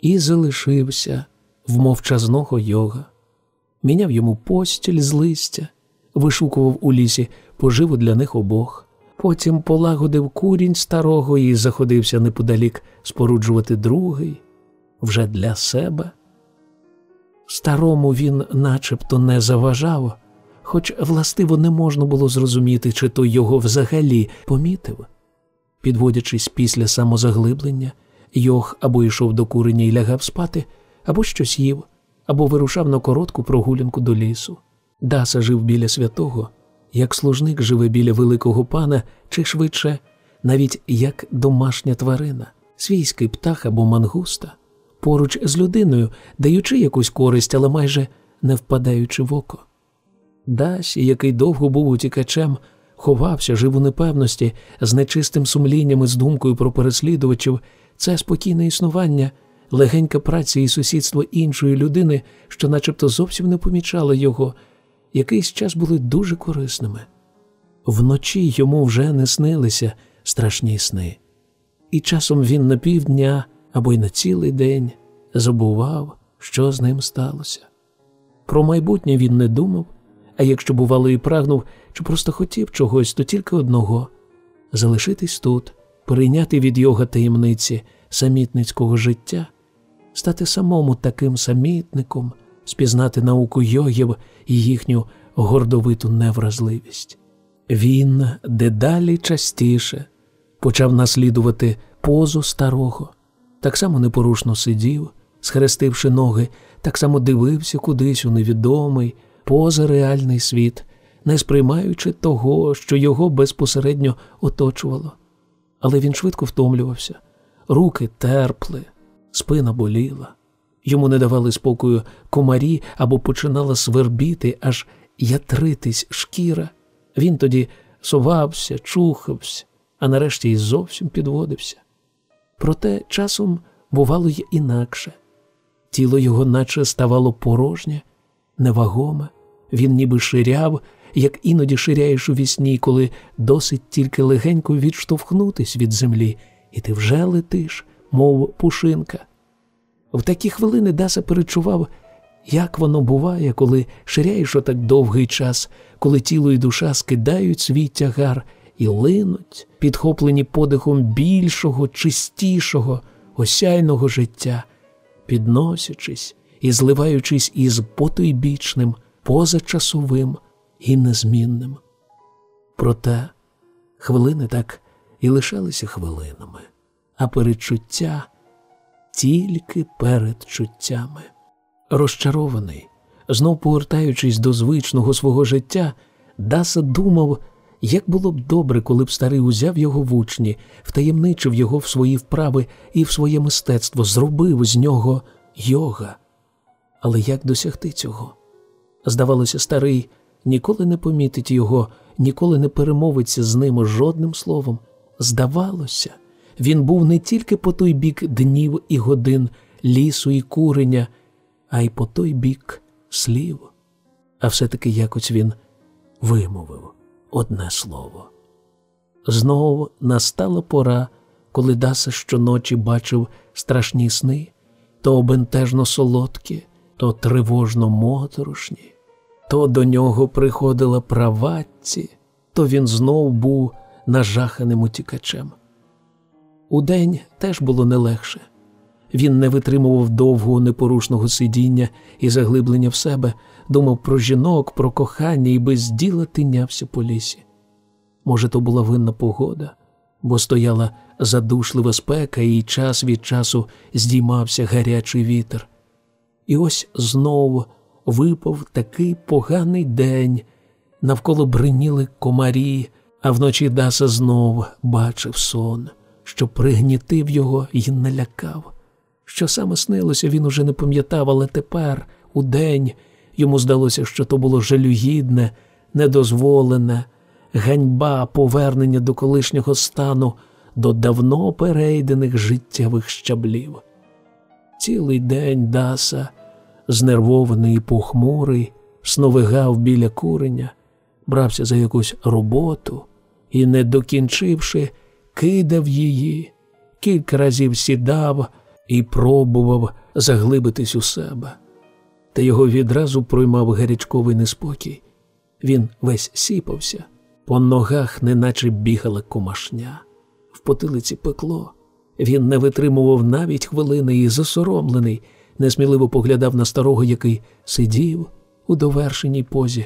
і залишився в мовчазного йога, міняв йому постіль з листя, вишукував у лісі поживу для них обох, потім полагодив курінь старого і заходився неподалік споруджувати другий вже для себе. Старому він начебто не заважав, хоч властиво не можна було зрозуміти, чи то його взагалі помітив. Підводячись після самозаглиблення, Йох або йшов до курення і лягав спати, або щось їв, або вирушав на коротку прогулянку до лісу. Даса жив біля святого, як служник живе біля великого пана, чи швидше, навіть як домашня тварина, свійський птах або мангуста, поруч з людиною, даючи якусь користь, але майже не впадаючи в око. Дасі, який довго був утікачем, ховався, жив у непевності, з нечистим сумлінням і з думкою про переслідувачів, це спокійне існування, легенька праця і сусідство іншої людини, що начебто зовсім не помічали його, якийсь час були дуже корисними. Вночі йому вже не снилися страшні сни, і часом він на півдня або й на цілий день забував, що з ним сталося. Про майбутнє він не думав, а якщо, бувало, і прагнув, чи просто хотів чогось, то тільки одного залишитись тут, прийняти від його таємниці самітницького життя, стати самому таким самітником, спізнати науку йогів і їхню гордовиту невразливість. Він дедалі частіше почав наслідувати позу старого, так само непорушно сидів, схрестивши ноги, так само дивився кудись у невідомий, позареальний світ, не сприймаючи того, що його безпосередньо оточувало. Але він швидко втомлювався, руки терпли, спина боліла, Йому не давали спокою комарі або починала свербіти, аж ятритись шкіра. Він тоді совався, чухався, а нарешті й зовсім підводився. Проте часом бувало й інакше. Тіло його наче ставало порожнє, невагоме, він ніби ширяв, як іноді ширяєш у вісні, коли досить тільки легенько відштовхнутись від землі, і ти вже летиш, мов пушинка. В такі хвилини Даса перечував, як воно буває, коли ширяєш отак довгий час, коли тіло і душа скидають свій тягар і линуть, підхоплені подихом більшого, чистішого, осяйного життя, підносячись і зливаючись із потойбічним, позачасовим і незмінним. Проте хвилини так і лишалися хвилинами, а передчуття тільки передчуттями. Розчарований, знов повертаючись до звичного свого життя, Даса думав, як було б добре, коли б старий узяв його в учні, втаємничив його в свої вправи і в своє мистецтво, зробив з нього йога. Але як досягти цього? Здавалося, старий ніколи не помітить його, ніколи не перемовиться з ним жодним словом. Здавалося, він був не тільки по той бік днів і годин, лісу і куреня, а й по той бік слів. А все-таки якось він вимовив одне слово. Знову настала пора, коли Даса щоночі бачив страшні сни, то обентежно солодкі, то тривожно моторошні, то до нього приходила праватці, то він знов був нажаханим утікачем. Удень теж було не легше. Він не витримував довгого непорушного сидіння і заглиблення в себе, думав про жінок, про кохання і без діла тинявся по лісі. Може, то була винна погода, бо стояла задушлива спека, і час від часу здіймався гарячий вітер. І ось знову випав такий поганий день, навколо бриніли комарі, а вночі Даса знов бачив сон, що пригнітив його і налякав. Що саме снилося, він уже не пам'ятав, але тепер, у день, йому здалося, що то було жалюгідне, недозволене, ганьба повернення до колишнього стану, до давно перейдених життєвих щаблів. Цілий день Даса, знервований і похмурий, сновигав біля куреня, брався за якусь роботу і, не докінчивши, кидав її, кілька разів сідав і пробував заглибитись у себе. Та його відразу проймав гарячковий неспокій. Він весь сіпався, по ногах неначе бігала комашня, в потилиці пекло. Він не витримував навіть хвилини і засоромлений, несміливо поглядав на старого, який сидів у довершеній позі,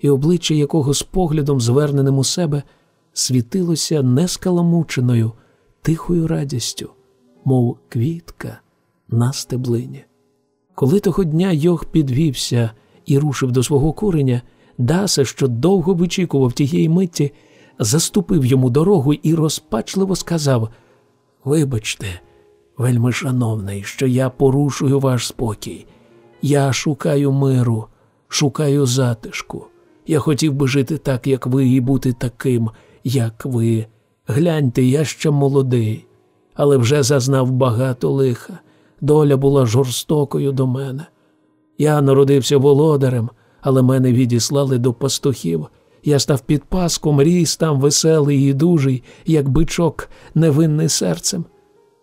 і обличчя якого з поглядом, зверненим у себе, світилося нескаламученою, тихою радістю мов квітка на стеблині. Коли того дня Йох підвівся і рушив до свого куреня, Даса, що довго вичікував тієї митті, заступив йому дорогу і розпачливо сказав Вибачте, вельми шановний, що я порушую ваш спокій. Я шукаю миру, шукаю затишку. Я хотів би жити так, як ви, і бути таким, як ви. Гляньте, я ще молодий але вже зазнав багато лиха. Доля була жорстокою до мене. Я народився володарем, але мене відіслали до пастухів. Я став під паском, ріс там веселий і дужий, як бичок, невинний серцем.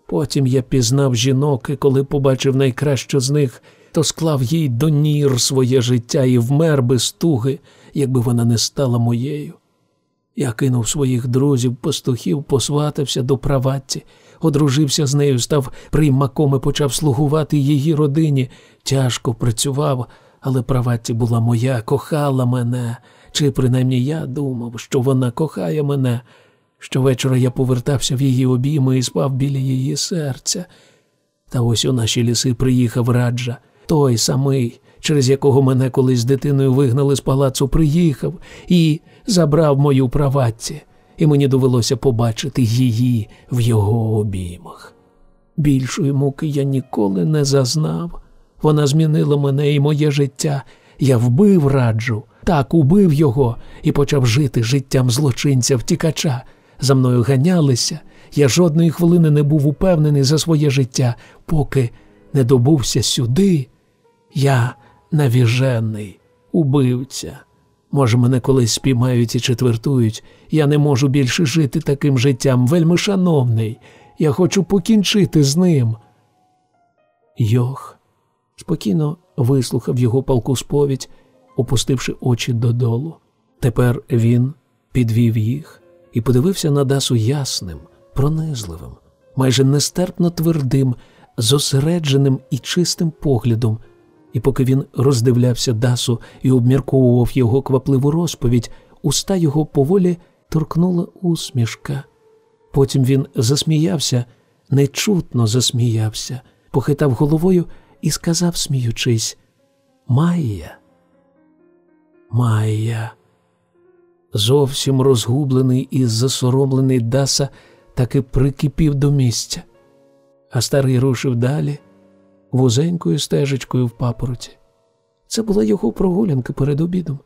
Потім я пізнав жінок, і коли побачив найкращу з них, то склав їй до нір своє життя і вмер без туги, якби вона не стала моєю. Я кинув своїх друзів, пастухів, посватався до праватці одружився з нею, став приймаком і почав слугувати її родині. Тяжко працював, але праватті була моя, кохала мене, чи принаймні я думав, що вона кохає мене. Щовечора я повертався в її обійми і спав біля її серця. Та ось у наші ліси приїхав раджа, той самий, через якого мене колись дитиною вигнали з палацу, приїхав і забрав мою праватці і мені довелося побачити її в його обіймах. Більшої муки я ніколи не зазнав, Вона змінила мене і моє життя. Я вбив раджу, так убив його і почав жити життям злочинця, втікача. За мною ганялися. Я жодної хвилини не був упевнений за своє життя, поки не добувся сюди. Я навіжений, убивця. Може, мене колись спіймають і четвертують. Я не можу більше жити таким життям, вельми шановний. Я хочу покінчити з ним. Йох спокійно вислухав його палку сповідь, опустивши очі додолу. Тепер він підвів їх і подивився на Дасу ясним, пронизливим, майже нестерпно твердим, зосередженим і чистим поглядом. І поки він роздивлявся Дасу і обмірковував його квапливу розповідь, уста його поволі торкнула усмішка. Потім він засміявся, нечутно засміявся, похитав головою і сказав, сміючись, Майя, Майя. Зовсім розгублений і засоромлений Даса таки прикипів до місця, а старий рушив далі вузенькою стежечкою в папороті. Це була його прогулянка перед обідом.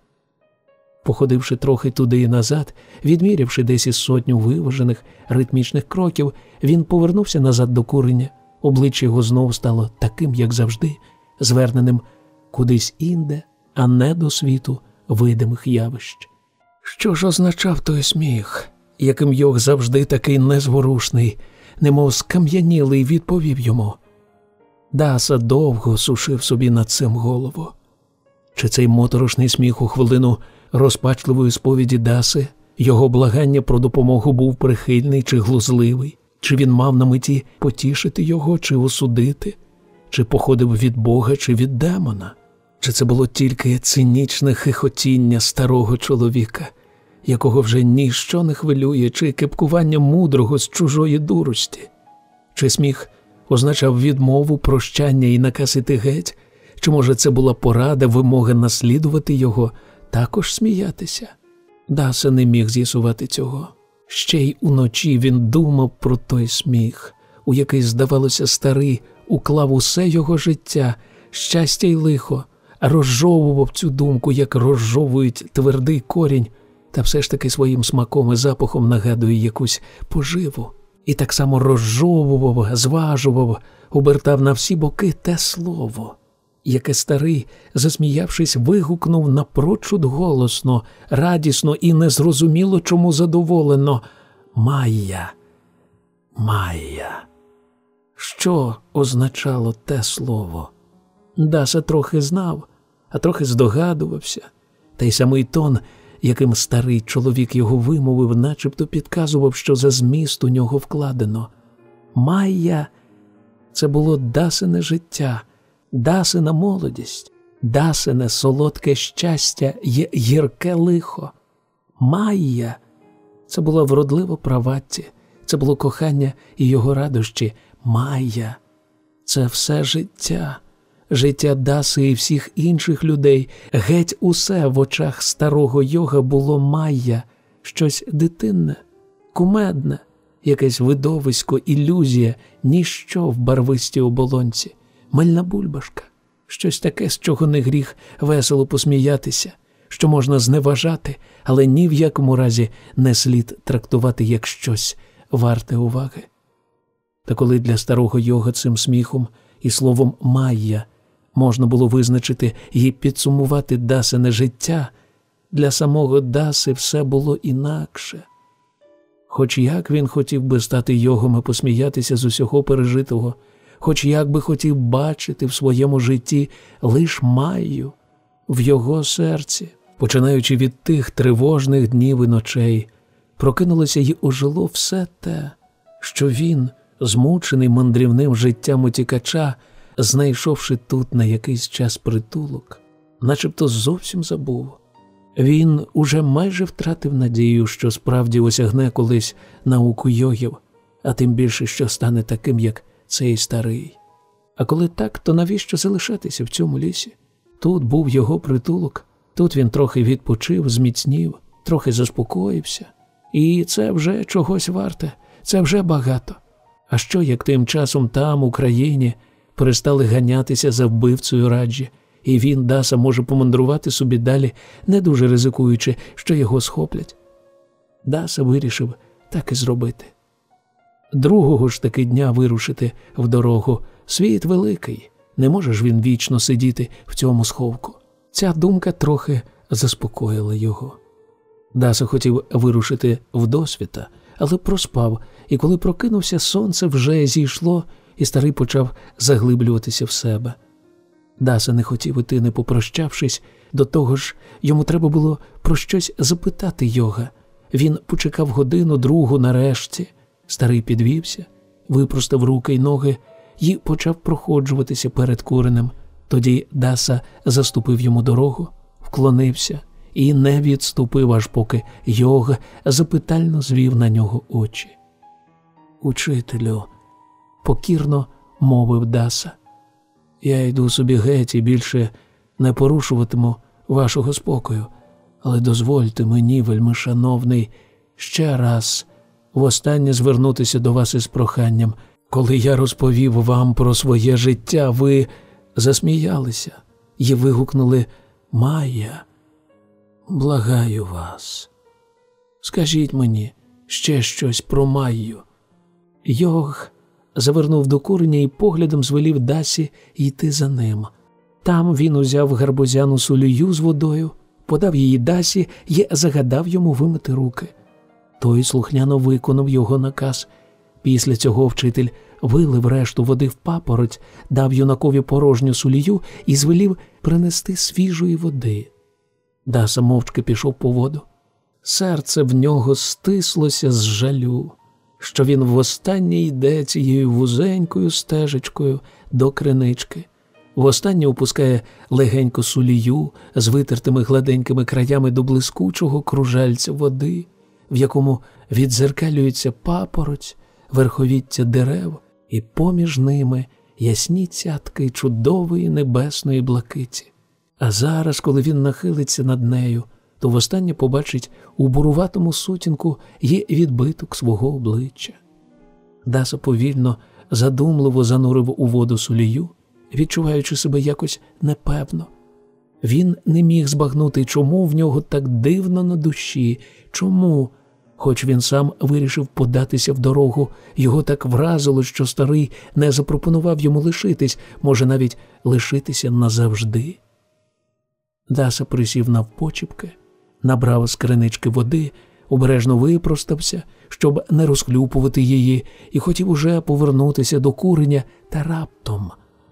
Походивши трохи туди і назад, відмірявши десь із сотню виважених ритмічних кроків, він повернувся назад до курення. Обличчя його знову стало таким, як завжди, зверненим кудись інде, а не до світу видимих явищ. Що ж означав той сміх, яким йог завжди такий незворушний, немов скам'янілий, відповів йому. Даса довго сушив собі над цим голову. Чи цей моторошний сміх у хвилину розпачливої сповіді Даси, його благання про допомогу був прихильний чи глузливий, чи він мав на меті потішити його, чи осудити, чи походив від Бога, чи від демона, чи це було тільки цинічне хихотіння старого чоловіка, якого вже ніщо не хвилює, чи кепкування мудрого з чужої дурості, чи сміх означав відмову, прощання і наказ іти геть, чи, може, це була порада, вимога наслідувати його, також сміятися? Даса не міг з'ясувати цього. Ще й уночі він думав про той сміх, у який, здавалося, старий уклав усе його життя, щастя й лихо, розжовував цю думку, як розжовують твердий корінь, та все ж таки своїм смаком і запахом нагадує якусь поживу і так само розжовував, зважував, обертав на всі боки те слово, яке старий, засміявшись, вигукнув напрочуд голосно, радісно і незрозуміло чому задоволено Майя, Майя. Що означало те слово? Даса трохи знав, а трохи здогадувався, та й самий тон яким старий чоловік його вимовив, начебто підказував, що за зміст у нього вкладено. Майя це було дасине життя, дасина молодість, дасине солодке щастя й гірке лихо. Майя це було вродливо праватті, це було кохання і його радощі. Майя це все життя життя Даси і всіх інших людей, геть усе в очах старого йога було майя, щось дитинне, кумедне, якесь видовисько, ілюзія, ніщо в барвистій оболонці, мальна бульбашка, щось таке, з чого не гріх весело посміятися, що можна зневажати, але ні в якому разі не слід трактувати як щось варте уваги. Та коли для старого йога цим сміхом і словом майя можна було визначити і підсумувати Дасине життя, для самого Даси все було інакше. Хоч як він хотів би стати йогом і посміятися з усього пережитого, хоч як би хотів бачити в своєму житті лиш Майю в його серці, починаючи від тих тривожних днів і ночей, прокинулося й ожило все те, що він, змучений мандрівним життям утікача, знайшовши тут на якийсь час притулок, начебто зовсім забув. Він уже майже втратив надію, що справді осягне колись науку йогів, а тим більше, що стане таким, як цей старий. А коли так, то навіщо залишатися в цьому лісі? Тут був його притулок, тут він трохи відпочив, зміцнів, трохи заспокоївся, і це вже чогось варте, це вже багато. А що як тим часом там, в Україні, перестали ганятися за вбивцею раджі, і він, Даса, може помандрувати собі далі, не дуже ризикуючи, що його схоплять. Даса вирішив так і зробити. Другого ж таки дня вирушити в дорогу. Світ великий, не може ж він вічно сидіти в цьому сховку. Ця думка трохи заспокоїла його. Даса хотів вирушити в досвіта, але проспав, і коли прокинувся, сонце вже зійшло, і старий почав заглиблюватися в себе. Даса не хотів іти, не попрощавшись, до того ж йому треба було про щось запитати йога. Він почекав годину, другу нарешті. Старий підвівся, випростав руки й ноги і почав проходжуватися перед куренем. Тоді Даса заступив йому дорогу, вклонився і не відступив, аж поки йог запитально звів на нього очі. Учителю, покірно мовив Даса, я йду собі геть і більше не порушуватиму вашого спокою, але дозвольте мені, вельми шановний, ще раз востаннє звернутися до вас із проханням. Коли я розповів вам про своє життя, ви засміялися і вигукнули Майя, благаю вас. Скажіть мені ще щось про Майю. Йог завернув до куреня і поглядом звелів Дасі йти за ним. Там він узяв гарбузяну сулію з водою, подав її Дасі і загадав йому вимити руки. Той слухняно виконав його наказ. Після цього вчитель вилив решту води в папороть, дав юнакові порожню сулію і звелів принести свіжої води. Даса мовчки пішов по воду. Серце в нього стислося з жалю, що він востаннє йде цією вузенькою стежечкою до кринички, востаннє опускає легеньку сулію з витертими гладенькими краями до блискучого кружальця води, в якому відзеркалюється папороть, верховіття дерев, і поміж ними ясні цятки чудової небесної блакиті. А зараз, коли він нахилиться над нею, то востаннє побачить у буруватому сутінку є відбиток свого обличчя. Даса повільно, задумливо занурив у воду сулію, відчуваючи себе якось непевно. Він не міг збагнути, чому в нього так дивно на душі, чому, хоч він сам вирішив податися в дорогу, його так вразило, що старий не запропонував йому лишитись, може навіть лишитися назавжди. Даса присів навпочіпки, набрав з кринички води, обережно випростався, щоб не розхлюпувати її, і хотів уже повернутися до куреня, та раптом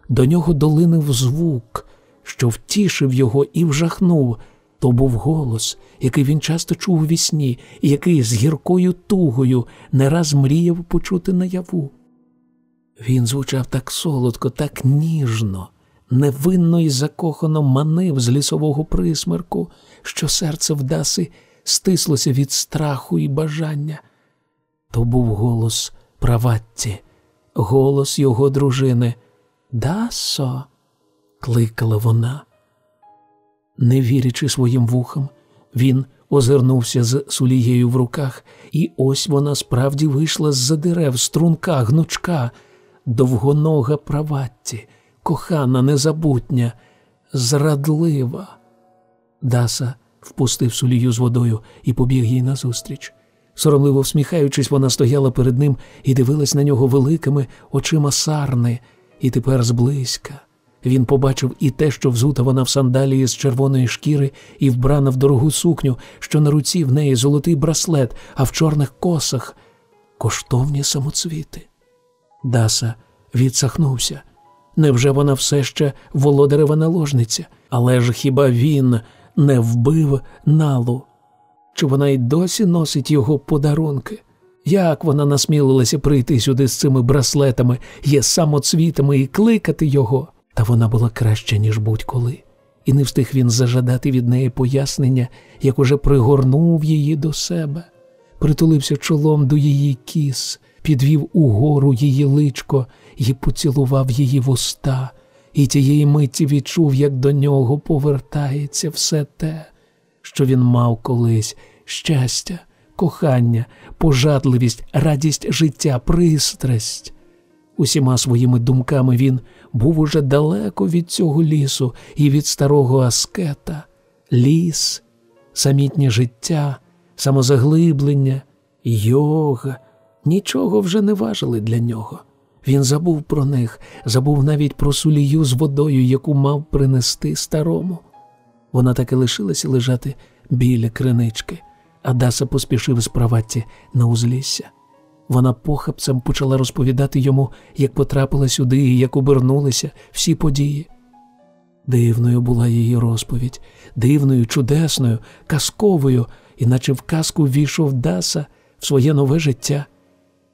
до нього долинив звук, що втішив його і вжахнув. То був голос, який він часто чув у вісні, і який з гіркою тугою не раз мріяв почути наяву. Він звучав так солодко, так ніжно, невинно і закохано манив з лісового присмерку, що серце в Даси стислося від страху і бажання. То був голос праватті, голос його дружини. Дасо, кликала вона. Не вірячи своїм вухам, він озирнувся з сулією в руках, і ось вона справді вийшла з-за дерев, струнка, гнучка, довгонога праватті, кохана, незабутня, зрадлива. Даса впустив сулію з водою і побіг їй назустріч. Соромливо всміхаючись, вона стояла перед ним і дивилась на нього великими очима сарни, і тепер зблизька. Він побачив і те, що взута вона в сандалії з червоної шкіри і вбрана в дорогу сукню, що на руці в неї золотий браслет, а в чорних косах коштовні самоцвіти. Даса відсахнувся. Невже вона все ще володарева наложниця? Але ж хіба він не вбив налу? Чи вона й досі носить його подарунки? Як вона насмілилася прийти сюди з цими браслетами, є самоцвітами і кликати його? Та вона була краща, ніж будь-коли, і не встиг він зажадати від неї пояснення, як уже пригорнув її до себе, притулився чолом до її кіс, підвів угору її личко і поцілував її вуста, і тієї миті відчув, як до нього повертається все те, що він мав колись щастя, кохання, пожадливість, радість життя, пристрасть. Усіма своїми думками він був уже далеко від цього лісу і від старого аскета, ліс, самітнє життя, самозаглиблення, йога. Нічого вже не важили для нього. Він забув про них, забув навіть про сулію з водою, яку мав принести старому. Вона так і лишилася лежати біля кринички, а Даса поспішив з праватті на узлісся. Вона похапцем почала розповідати йому, як потрапила сюди і як обернулися всі події. Дивною була її розповідь, дивною, чудесною, казковою, іначе в казку ввійшов Даса в своє нове життя.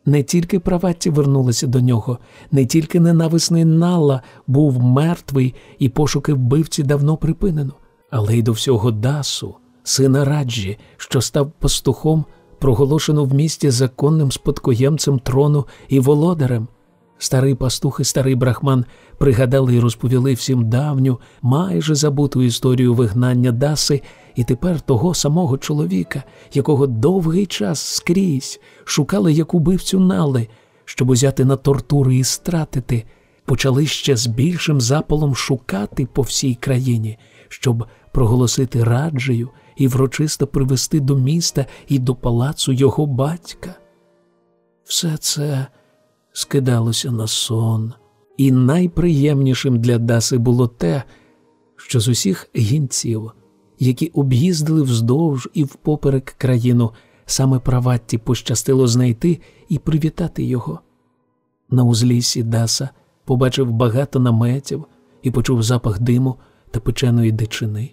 Не тільки праватті вернулися до нього, не тільки ненависний Нала був мертвий і пошуки вбивці давно припинено, але й до всього Дасу, сина Раджі, що став пастухом, проголошено в місті законним спадкоємцем трону і володарем. Старий пастух і старий брахман пригадали і розповіли всім давню, майже забуту історію вигнання Даси і тепер того самого чоловіка, якого довгий час скрізь шукали як убивцю нали, щоб узяти на тортури і стратити, почали ще з більшим запалом шукати по всій країні, щоб проголосити раджею і врочисто привести до міста і до палацу його батька. Все це скидалося на сон, і найприємнішим для Даси було те, що з усіх гінців, які об'їздили вздовж і впоперек країну, саме праватті пощастило знайти і привітати його. На узліссі Даса побачив багато наметів і почув запах диму та печеної дичини.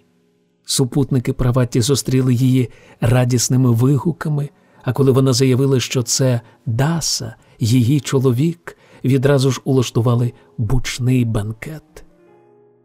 Супутники праватті зустріли її радісними вигуками, а коли вона заявила, що це Даса, її чоловік, відразу ж улаштували бучний банкет.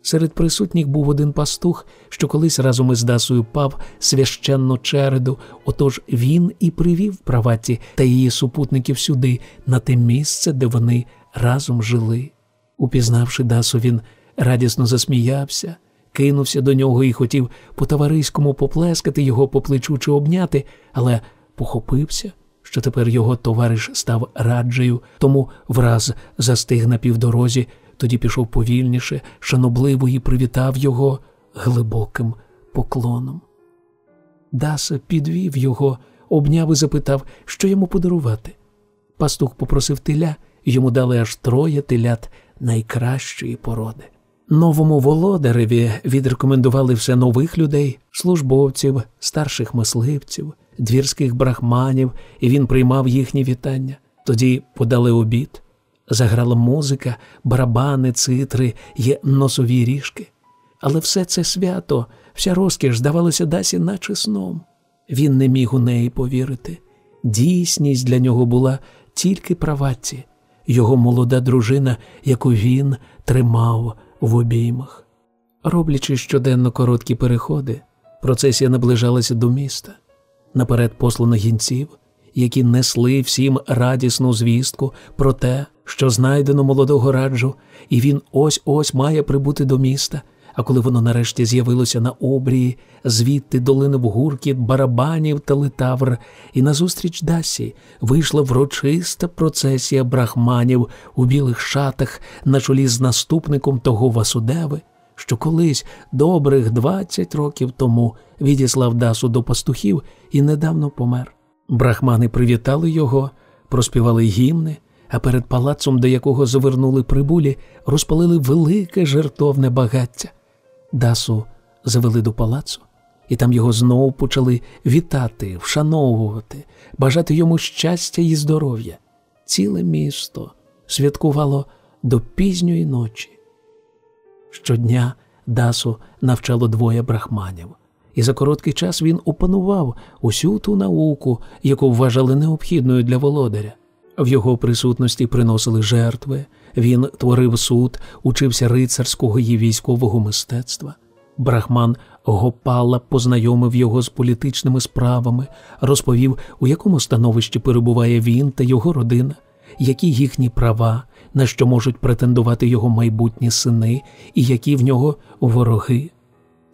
Серед присутніх був один пастух, що колись разом із Дасою пав священну череду, отож він і привів праваті та її супутників сюди, на те місце, де вони разом жили. Упізнавши Дасу, він радісно засміявся, кинувся до нього і хотів по товариському поплескати його по плечу чи обняти, але похопився, що тепер його товариш став раджею, тому враз застиг на півдорозі, тоді пішов повільніше, шанобливо і привітав його глибоким поклоном. Даса підвів його, обняв і запитав, що йому подарувати. Пастух попросив теля, йому дали аж троє телят найкращої породи. Новому володареві відрекомендували все нових людей, службовців, старших мисливців, двірських брахманів, і він приймав їхні вітання. Тоді подали обід, заграла музика, барабани, цитри є носові ріжки. Але все це свято, вся розкіш здавалося Дасі, наче сном. Він не міг у неї повірити. Дійсність для нього була тільки праватці, його молода дружина, яку він тримав в обіймах. Роблячи щоденно короткі переходи, процесія наближалася до міста. Наперед послано гінців, які несли всім радісну звістку про те, що знайдено молодого раджу, і він ось ось має прибути до міста. А коли воно нарешті з'явилося на обрії, звідти долинув гуркіт барабанів та литавр, і назустріч Дасі вийшла врочиста процесія брахманів у білих шатах на чолі з наступником того Васудеви, що колись добрих двадцять років тому відіслав Дасу до пастухів і недавно помер. Брахмани привітали його, проспівали гімни, а перед палацом, до якого завернули прибулі, розпалили велике жертовне багаття. Дасу завели до палацу, і там його знову почали вітати, вшановувати, бажати йому щастя і здоров'я. Ціле місто святкувало до пізньої ночі. Щодня Дасу навчало двоє брахманів, і за короткий час він опанував усю ту науку, яку вважали необхідною для володаря. В його присутності приносили жертви, він творив суд, учився рицарського і військового мистецтва. Брахман Гопала познайомив його з політичними справами, розповів, у якому становищі перебуває він та його родина, які їхні права, на що можуть претендувати його майбутні сини, і які в нього вороги.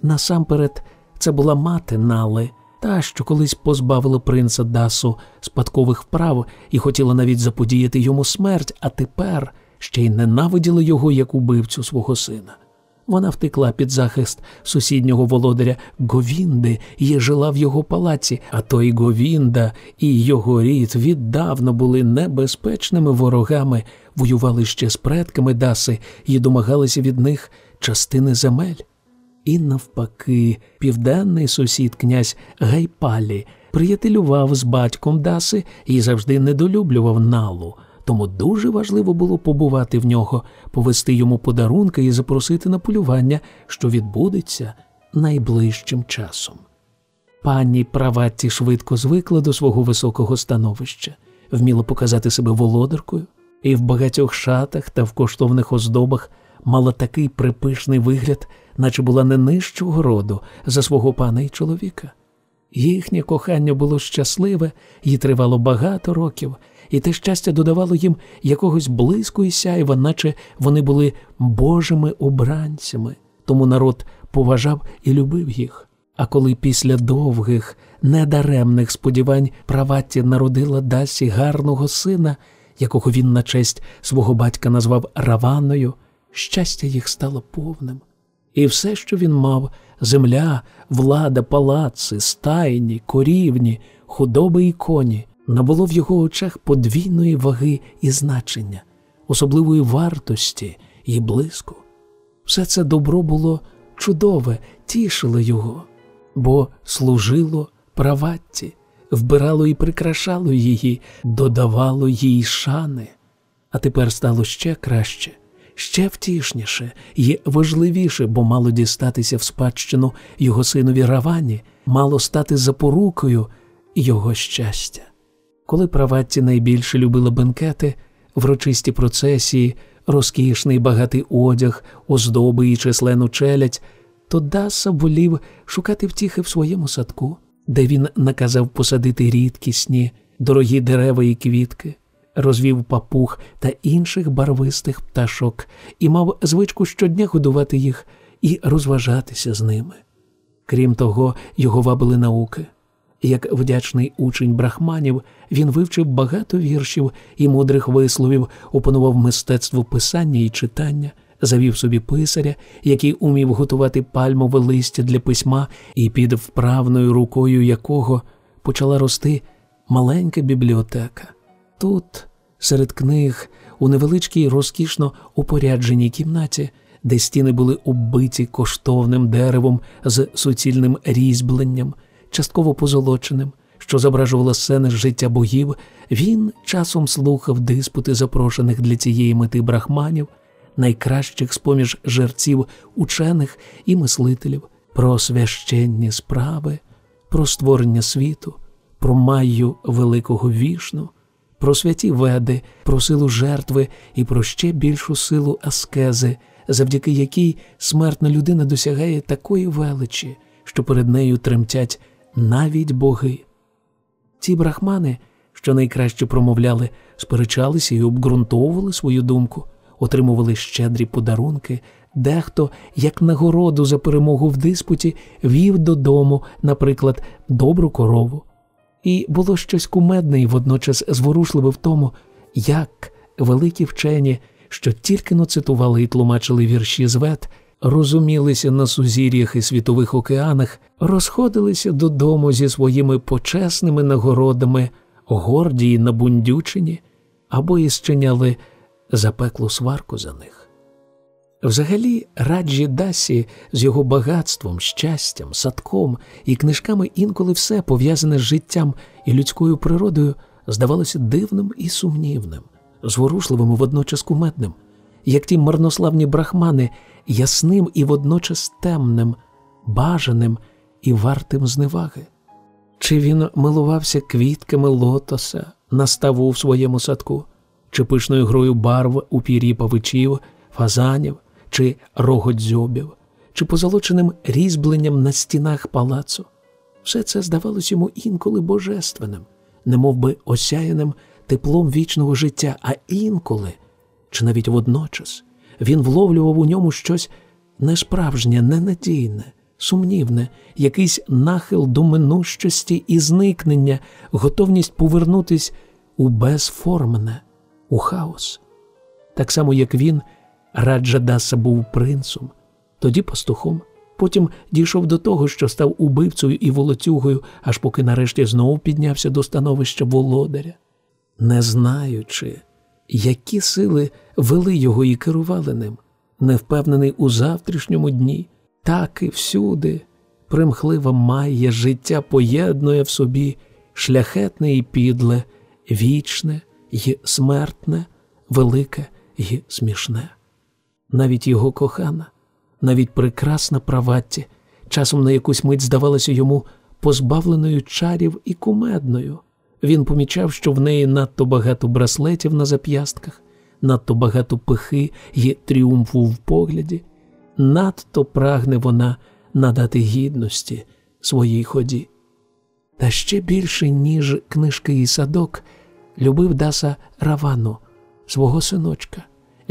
Насамперед, це була мати Нали, та, що колись позбавила принца Дасу спадкових вправ і хотіла навіть заподіяти йому смерть, а тепер ще й ненавиділа його як убивцю свого сина. Вона втекла під захист сусіднього володаря Говінди і жила в його палаці, а той Говінда і його рід віддавна були небезпечними ворогами, воювали ще з предками Даси і домагалися від них частини земель. І навпаки, південний сусід князь Гайпалі приятелював з батьком Даси і завжди недолюблював налу. Тому дуже важливо було побувати в нього, повести йому подарунки і запросити на полювання, що відбудеться найближчим часом. Пані Праватті швидко звикла до свого високого становища, вміла показати себе володаркою, і в багатьох шатах та в коштовних оздобах мала такий припишний вигляд, наче була не нижчого роду за свого пана і чоловіка. Їхнє кохання було щасливе і тривало багато років, і те щастя додавало їм якогось блиску і сяйва, наче вони були божими обранцями, тому народ поважав і любив їх. А коли після довгих, недаремних сподівань праватті народила Дасі гарного сина, якого він на честь свого батька назвав Раваною, щастя їх стало повним. І все, що він мав земля, влада, палаци, стайні, корівні, худоби і коні, набуло в його очах подвійної ваги і значення, особливої вартості і блиску. Все це добро було чудове, тішило його, бо служило праватті, вбирало і прикрашало її, додавало їй шани, а тепер стало ще краще. Ще втішніше і важливіше, бо мало дістатися в спадщину його синові Равані, мало стати запорукою його щастя. Коли праватті найбільше любила бенкети, врочисті процесії, розкішний багатий одяг, оздоби і численну челядь, то Даса волів шукати втіхи в своєму садку, де він наказав посадити рідкісні, дорогі дерева і квітки, розвів папуг та інших барвистих пташок і мав звичку щодня годувати їх і розважатися з ними. Крім того, його вабили науки. Як вдячний учень брахманів, він вивчив багато віршів і мудрих висловів, опанував мистецтво писання і читання, завів собі писаря, який умів готувати пальмове листя для письма, і під вправною рукою якого почала рости маленька бібліотека. Тут, серед книг, у невеличкій розкішно упорядженій кімнаті, де стіни були оббиті коштовним деревом з суцільним різьбленням частково позолоченим, що зображувало сцени з життя богів, він часом слухав диспути запрошених для цієї мети брахманів, найкращих з поміж жерців учених і мислителів, про священні справи, про створення світу, про майю великого вішну, про святі веди, про силу жертви і про ще більшу силу аскези, завдяки якій смертна людина досягає такої величі, що перед нею тремтять навіть боги. Ці брахмани, що найкраще промовляли, сперечалися і обґрунтовували свою думку, отримували щедрі подарунки, дехто, як нагороду за перемогу в диспуті, вів додому, наприклад, добру корову. І було щось кумедне і водночас зворушливе в тому, як великі вчені, що тільки но цитували і тлумачили вірші звет, розумілися на сузір'ях і світових океанах, розходилися додому зі своїми почесними нагородами, горді й набундючені, або і зчиняли запеклу сварку за них. Взагалі, раджі Дасі з його багатством, щастям, садком і книжками інколи все пов'язане з життям і людською природою здавалося дивним і сумнівним, зворушливим і водночас кумедним, як ті марнославні брахмани, ясним і водночас темним, бажаним і вартим зневаги. Чи він милувався квітками лотоса на ставу в своєму садку, чи пишною грою барв у пір'ї павичів, фазанів, чи рогодзьобів, чи позолоченим різьбленням на стінах палацу? Все це здавалось йому інколи божественним, немов би осяяним теплом вічного життя, а інколи, чи навіть водночас, він вловлював у ньому щось несправжнє, ненадійне, сумнівне, якийсь нахил до минущості і зникнення, готовність повернутись у безформне, у хаос. так само як він, Раджа Даса був принцом, тоді пастухом. Потім дійшов до того, що став убивцею і волоцюгою, аж поки нарешті знову піднявся до становища володаря, не знаючи, які сили вели його і керували ним, не впевнений у завтрашньому дні, так і всюди. Примхлива майя життя поєднує в собі шляхетне і підле, вічне й смертне, велике й смішне. Навіть його кохана, навіть прекрасна праватті, часом на якусь мить здавалася йому позбавленою чарів і кумедною. Він помічав, що в неї надто багато браслетів на зап'ястках, надто багато пихи й тріумфу в погляді, надто прагне вона надати гідності своїй ході. Та ще більше, ніж книжки і садок, любив Даса Равану, свого синочка,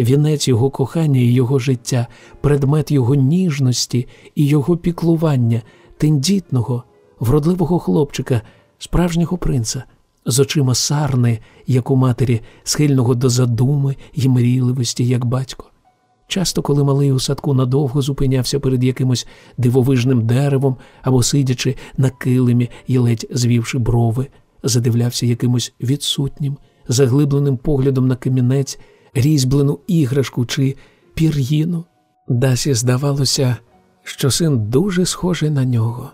вінець його кохання і його життя, предмет його ніжності і його піклування, тендітного, вродливого хлопчика, справжнього принца, з очима сарни, як у матері, схильного до задуми й мрійливості, як батько. Часто, коли малий у садку надовго зупинявся перед якимось дивовижним деревом або сидячи на килимі і ледь звівши брови, задивлявся якимось відсутнім, заглибленим поглядом на камінець, різьблену іграшку чи пір'їну. Дасі здавалося, що син дуже схожий на нього,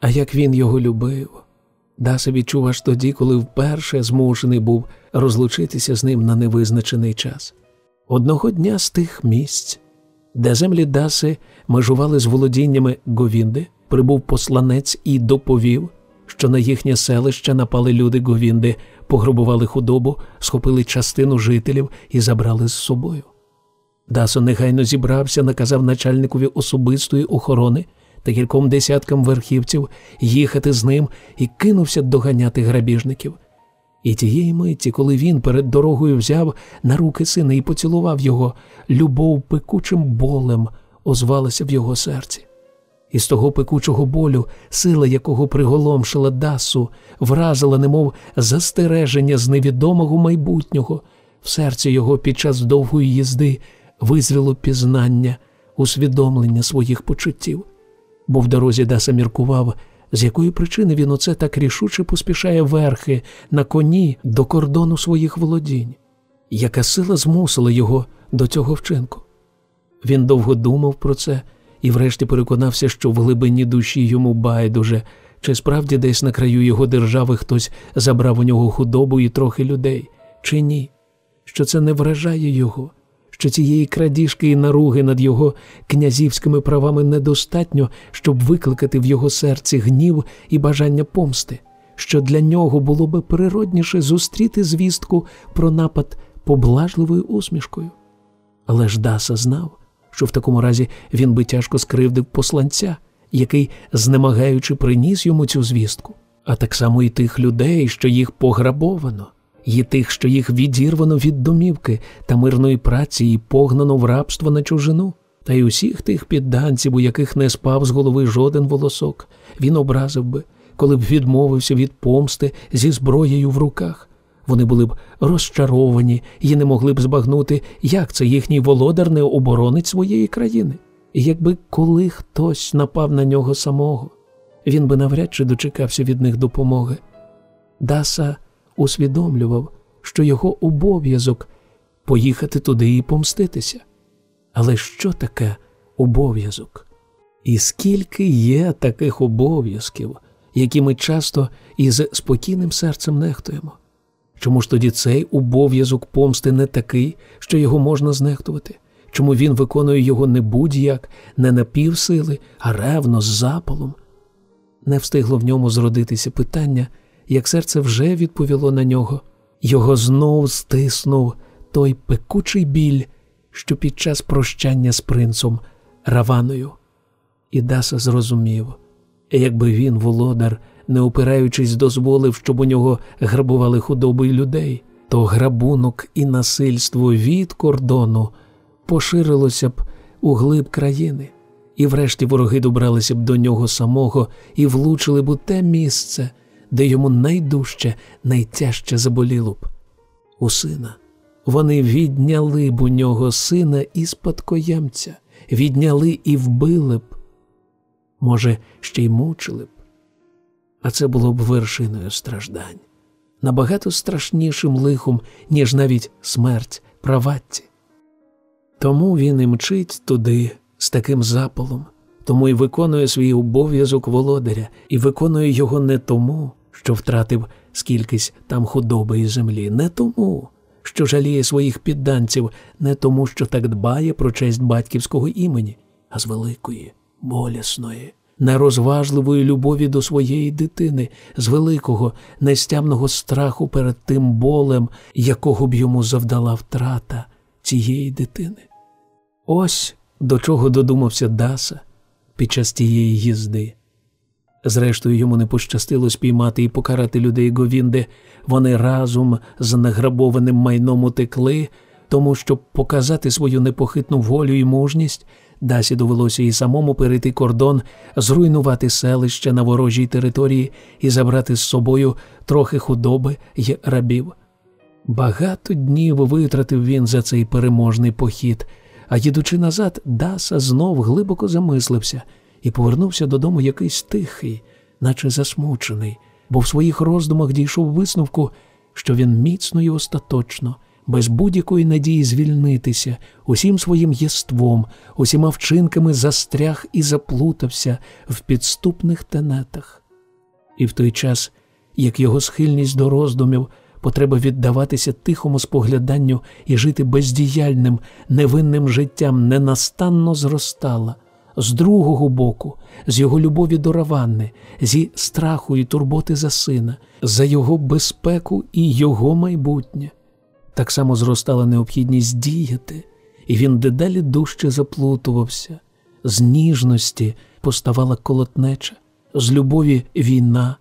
а як він його любив. Даса відчув аж тоді, коли вперше змушений був розлучитися з ним на невизначений час. Одного дня з тих місць, де землі Даси межували з володіннями Говінди, прибув посланець і доповів, що на їхнє селище напали люди Говінди, пограбували худобу, схопили частину жителів і забрали з собою. Дасо негайно зібрався, наказав начальникові особистої охорони та кільком десяткам верхівців їхати з ним і кинувся доганяти грабіжників. І тієї миті, коли він перед дорогою взяв на руки сина і поцілував його, любов пекучим болем озвалася в його серці. І з того пекучого болю, сила якого приголомшила Дасу, вразила, немов застереження з невідомого майбутнього, в серці його під час довгої їзди визріло пізнання, усвідомлення своїх почуттів. Бо в дорозі Даса міркував, з якої причини він оце так рішуче поспішає верхи на коні до кордону своїх володінь, яка сила змусила його до цього вчинку. Він довго думав про це і, врешті, переконався, що в глибині душі йому байдуже, чи справді десь на краю його держави хтось забрав у нього худобу і трохи людей, чи ні, що це не вражає його, що цієї крадіжки і наруги над його князівськими правами недостатньо, щоб викликати в його серці гнів і бажання помсти, що для нього було би природніше зустріти звістку про напад поблажливою усмішкою. Але ж Даса знав, що в такому разі він би тяжко скривдив посланця, який, знемагаючи, приніс йому цю звістку, а так само і тих людей, що їх пограбовано і тих, що їх відірвано від домівки та мирної праці і погнано в рабство на чужину, та й усіх тих підданців, у яких не спав з голови жоден волосок, він образив би, коли б відмовився від помсти зі зброєю в руках. Вони були б розчаровані і не могли б збагнути, як це їхній володар не оборонить своєї країни. І якби коли хтось напав на нього самого, він би навряд чи дочекався від них допомоги. Даса усвідомлював, що його обов'язок поїхати туди і помститися. Але що таке обов'язок? І скільки є таких обов'язків, які ми часто із спокійним серцем нехтуємо? Чому ж тоді цей обов'язок помсти не такий, що його можна знехтувати? Чому він виконує його не будь-як, не на півсили, а ревно з запалом? Не встигло в ньому зродитися питання як серце вже відповіло на нього, його знов стиснув той пекучий біль, що під час прощання з принцом Раваною. І Даса зрозумів, якби він, володар, не опираючись, дозволив, щоб у нього грабували худобу й людей, то грабунок і насильство від кордону поширилося б у глиб країни, і врешті вороги добралися б до нього самого і влучили б у те місце де йому найдужче, найтяжче заболіло б. У сина, вони відняли б у нього сина і спадкоємця, відняли і вбили б, може, ще й мучили б. А це було б вершиною страждань, набагато страшнішим лихом, ніж навіть смерть праватті. Тому він і мчить туди з таким запалом, тому й виконує свій обов'язок володаря, і виконує його не тому, що втратив скількись там худоби і землі, не тому, що жаліє своїх підданців, не тому, що так дбає про честь батьківського імені, а з великої, болісної, нерозважливої любові до своєї дитини, з великого, нестямного страху перед тим болем, якого б йому завдала втрата цієї дитини. Ось до чого додумався Даса під час тієї їзди. Зрештою, йому не пощастило спіймати і покарати людей Говінде. Вони разом з награбованим майном утекли, тому щоб показати свою непохитну волю і мужність, Дасі довелося і самому перейти кордон, зруйнувати селище на ворожій території і забрати з собою трохи худоби й рабів. Багато днів витратив він за цей переможний похід, а їдучи назад, Даса знов глибоко замислився і повернувся додому якийсь тихий, наче засмучений, бо в своїх роздумах дійшов висновку, що він міцно і остаточно, без будь-якої надії звільнитися, усім своїм єством, усіма вчинками застряг і заплутався в підступних тенетах. І в той час, як його схильність до роздумів, потреба віддаватися тихому спогляданню і жити бездіяльним, невинним життям ненастанно зростала з другого боку, з його любові до Раванни, зі страху і турботи за сина, за його безпеку і його майбутнє. Так само зростала необхідність діяти, і він дедалі дужче заплутувався. З ніжності поставала колотнеча, з любові війна.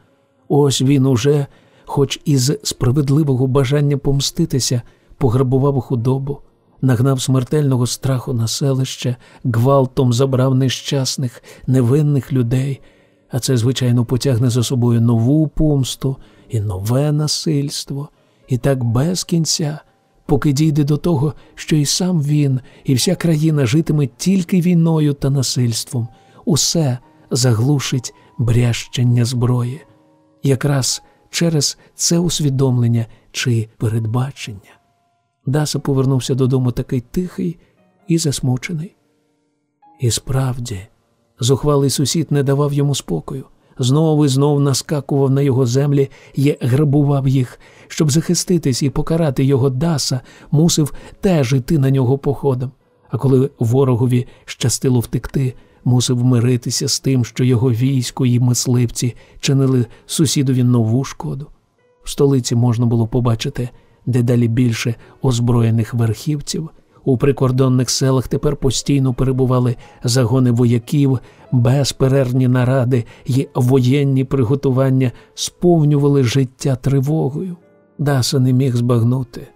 Ось він уже, хоч із справедливого бажання помститися, пограбував худобу, нагнав смертельного страху на селище, гвалтом забрав нещасних, невинних людей, а це, звичайно, потягне за собою нову помсту і нове насильство, і так без кінця, поки дійде до того, що і сам він, і вся країна житиме тільки війною та насильством, усе заглушить брящення зброї, якраз через це усвідомлення чи передбачення. Даса повернувся додому такий тихий і засмучений. І справді, зухвалий сусід не давав йому спокою, знову і знов наскакував на його землі і грабував їх, щоб захиститись і покарати його Даса, мусив теж іти на нього походом. А коли ворогові щастило втекти, мусив миритися з тим, що його військо і мисливці чинили сусідові нову шкоду. В столиці можна було побачити дедалі більше озброєних верхівців. У прикордонних селах тепер постійно перебували загони вояків, безперервні наради й воєнні приготування сповнювали життя тривогою. Даса не міг збагнути,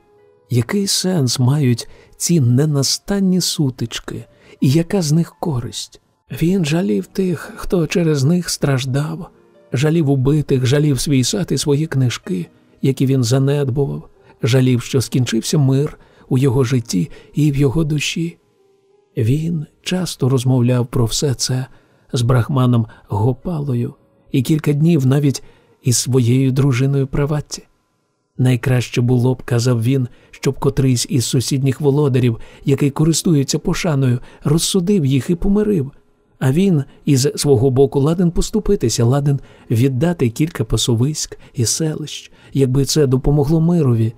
який сенс мають ці ненастанні сутички, і яка з них користь. Він жалів тих, хто через них страждав, жалів убитих, жалів свій сад і свої книжки, які він занедбував жалів, що скінчився мир у його житті і в його душі. Він часто розмовляв про все це з брахманом Гопалою і кілька днів навіть із своєю дружиною праватті. Найкраще було б, казав він, щоб котрийсь із сусідніх володарів, який користується пошаною, розсудив їх і помирив. А він із свого боку ладен поступитися, ладен віддати кілька пасовиськ і селищ, якби це допомогло мирові.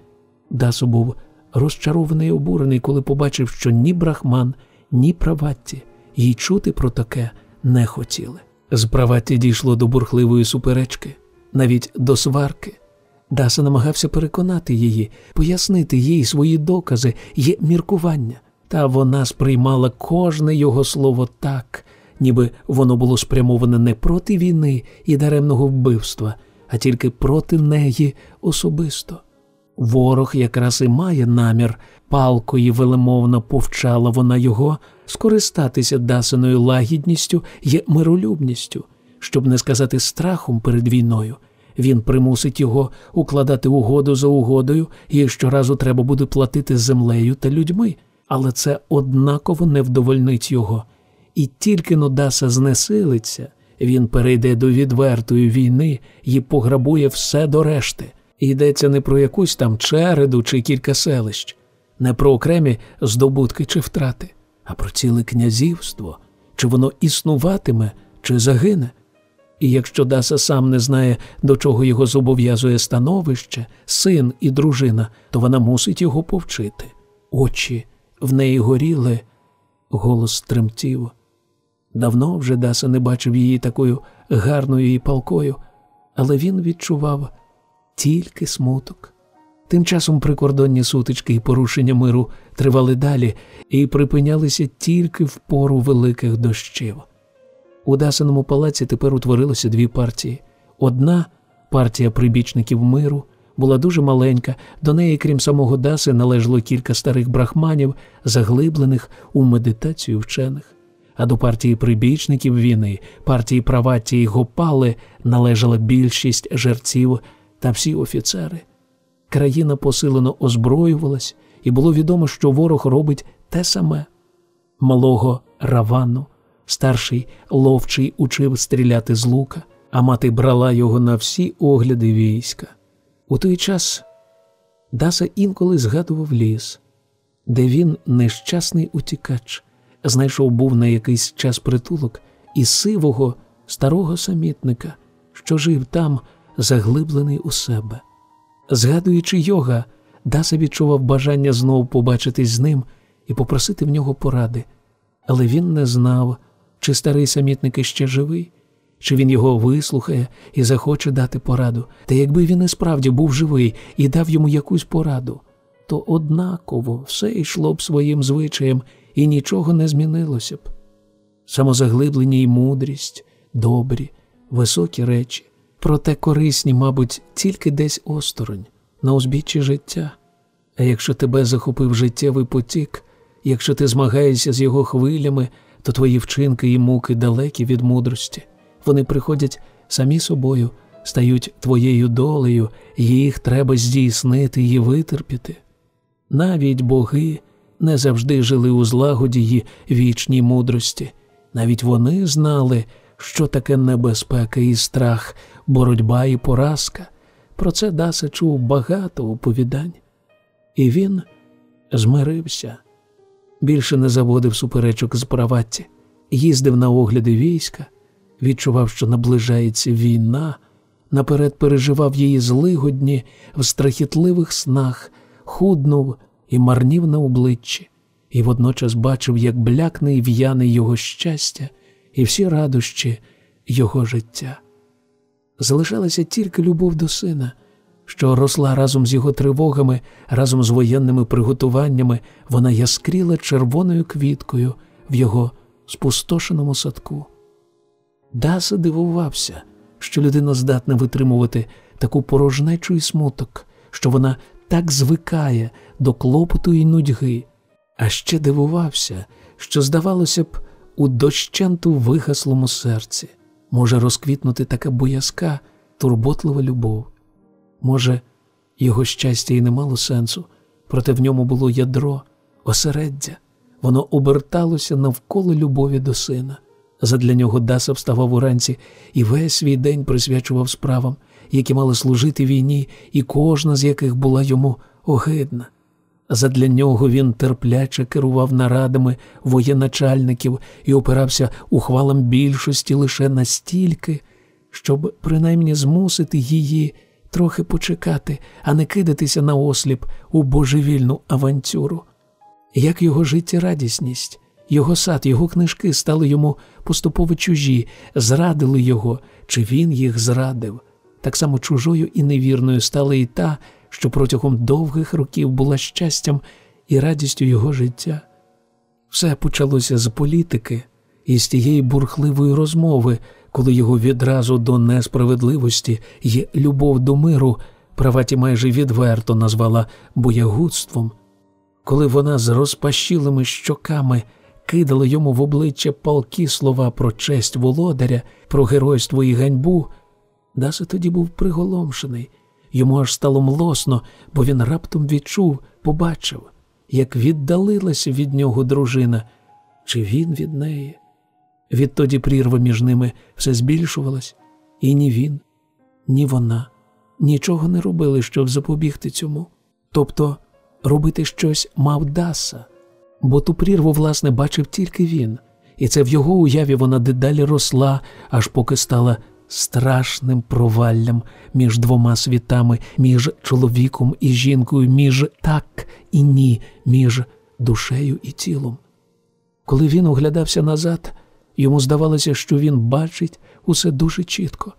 Дасо був розчарований і обурений, коли побачив, що ні брахман, ні праватті їй чути про таке не хотіли. З праватті дійшло до бурхливої суперечки, навіть до сварки. Даса намагався переконати її, пояснити їй свої докази і міркування, та вона сприймала кожне його слово так, ніби воно було спрямоване не проти війни і даремного вбивства, а тільки проти неї особисто. Ворог якраз і має намір, палко і велемовно повчала вона його скористатися дасиною лагідністю і миролюбністю, щоб не сказати страхом перед війною. Він примусить його укладати угоду за угодою, і щоразу треба буде платити землею та людьми, але це однаково не вдовольнить його. І тільки Нодаса знесилиться, він перейде до відвертої війни і пограбує все до решти. Йдеться не про якусь там череду чи кілька селищ, не про окремі здобутки чи втрати, а про ціле князівство, чи воно існуватиме, чи загине. І якщо Даса сам не знає, до чого його зобов'язує становище, син і дружина, то вона мусить його повчити. Очі в неї горіли, голос тремтів. Давно вже Даса не бачив її такою гарною і палкою, але він відчував тільки смуток. Тим часом прикордонні сутички і порушення миру тривали далі і припинялися тільки в пору великих дощів. У Дасиному палаці тепер утворилося дві партії. Одна партія прибічників миру була дуже маленька, до неї, крім самого Даси, належало кілька старих брахманів, заглиблених у медитацію вчених. А до партії прибічників війни, партії Праваті і Гопали належала більшість жерців та всі офіцери. Країна посилено озброювалась, і було відомо, що ворог робить те саме. Малого Равану, старший ловчий учив стріляти з лука, а мати брала його на всі огляди війська. У той час Даса інколи згадував ліс, де він, нещасний утікач, знайшов був на якийсь час притулок і сивого старого самітника, що жив там, заглиблений у себе. Згадуючи йога, Даса відчував бажання знову побачитись з ним і попросити в нього поради, але він не знав, чи старий самітник іще живий, чи він його вислухає і захоче дати пораду. Та якби він і справді був живий і дав йому якусь пораду, то однаково все йшло б своїм звичаєм і нічого не змінилося б. Самозаглиблення і мудрість, добрі, високі речі, проте корисні, мабуть, тільки десь осторонь, на узбіччі життя. А якщо тебе захопив життєвий потік, якщо ти змагаєшся з його хвилями, то твої вчинки і муки далекі від мудрості. Вони приходять самі собою, стають твоєю долею, їх треба здійснити і витерпіти. Навіть боги не завжди жили у злагоді й вічній мудрості, навіть вони знали, що таке небезпека і страх, боротьба і поразка. Про це Даса чув багато оповідань. І він змирився, більше не заводив суперечок з праватті, їздив на огляди війська, відчував, що наближається війна, наперед переживав її злигодні в страхітливих снах, худнув і марнів на обличчі, і водночас бачив, як блякне і в'яне його щастя і всі радощі його життя. Залишалася тільки любов до сина, що росла разом з його тривогами, разом з воєнними приготуваннями, вона яскріла червоною квіткою в його спустошеному садку. Даса дивувався, що людина здатна витримувати таку порожнечу і смуток, що вона так звикає до клопоту і нудьги, а ще дивувався, що, здавалося б, у дощенту вигаслому серці може розквітнути така боязка, турботлива любов. Може, його щастя і не мало сенсу, проте в ньому було ядро, осереддя, воно оберталося навколо любові до сина. Задля нього Даса вставав уранці і весь свій день присвячував справам, які мали служити війні, і кожна з яких була йому огидна. Задля нього він терпляче керував нарадами воєначальників і опирався ухвалам більшості лише настільки, щоб принаймні змусити її трохи почекати, а не кидатися на осліп у божевільну авантюру. Як його життєрадісність, його сад, його книжки стали йому поступово чужі, зрадили його, чи він їх зрадив. Так само чужою і невірною стала і та, що протягом довгих років була щастям і радістю його життя. Все почалося з політики і з тієї бурхливої розмови, коли його відразу до несправедливості і любов до миру праваті майже відверто назвала боягудством, коли вона з розпашілими щоками кидала йому в обличчя палкі слова про честь володаря, про геройство і ганьбу. Даса тоді був приголомшений. Йому аж стало млосно, бо він раптом відчув, побачив, як віддалилася від нього дружина, чи він від неї. Відтоді прірва між ними все збільшувалась, і ні він, ні вона нічого не робили, щоб запобігти цьому. Тобто робити щось мав Даса, бо ту прірву, власне, бачив тільки він, і це в його уяві вона дедалі росла, аж поки стала страшним проваллям між двома світами, між чоловіком і жінкою, між так і ні, між душею і тілом. Коли він оглядався назад, йому здавалося, що він бачить усе дуже чітко,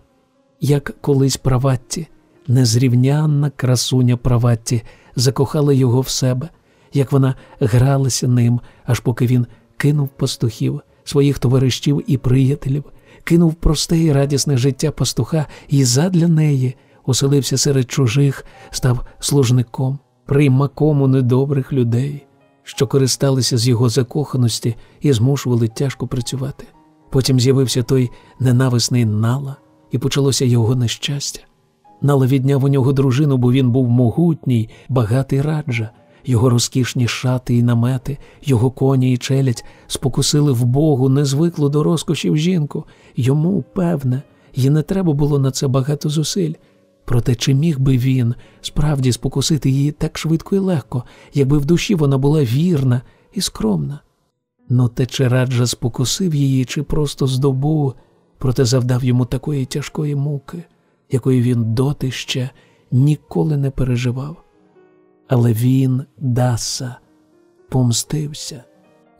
як колись праватті, незрівнянна красуня праватті закохала його в себе, як вона гралася ним, аж поки він кинув пастухів, своїх товаришів і приятелів, кинув просте і радісне життя пастуха і задля неї оселився серед чужих, став служником, приймаком у недобрих людей, що користалися з його закоханості і змушували тяжко працювати. Потім з'явився той ненависний нала, і почалося його нещастя. Нала відняв у нього дружину, бо він був могутній, багатий раджа. Його розкішні шати і намети, його коні і челядь спокусили в Богу незвиклу до розкошів жінку. Йому, певне, і не треба було на це багато зусиль. Проте чи міг би він справді спокусити її так швидко і легко, якби в душі вона була вірна і скромна? Ну те чи раджа спокусив її, чи просто здобув, проте завдав йому такої тяжкої муки, якої він доти ще ніколи не переживав. Але він, Даса, помстився,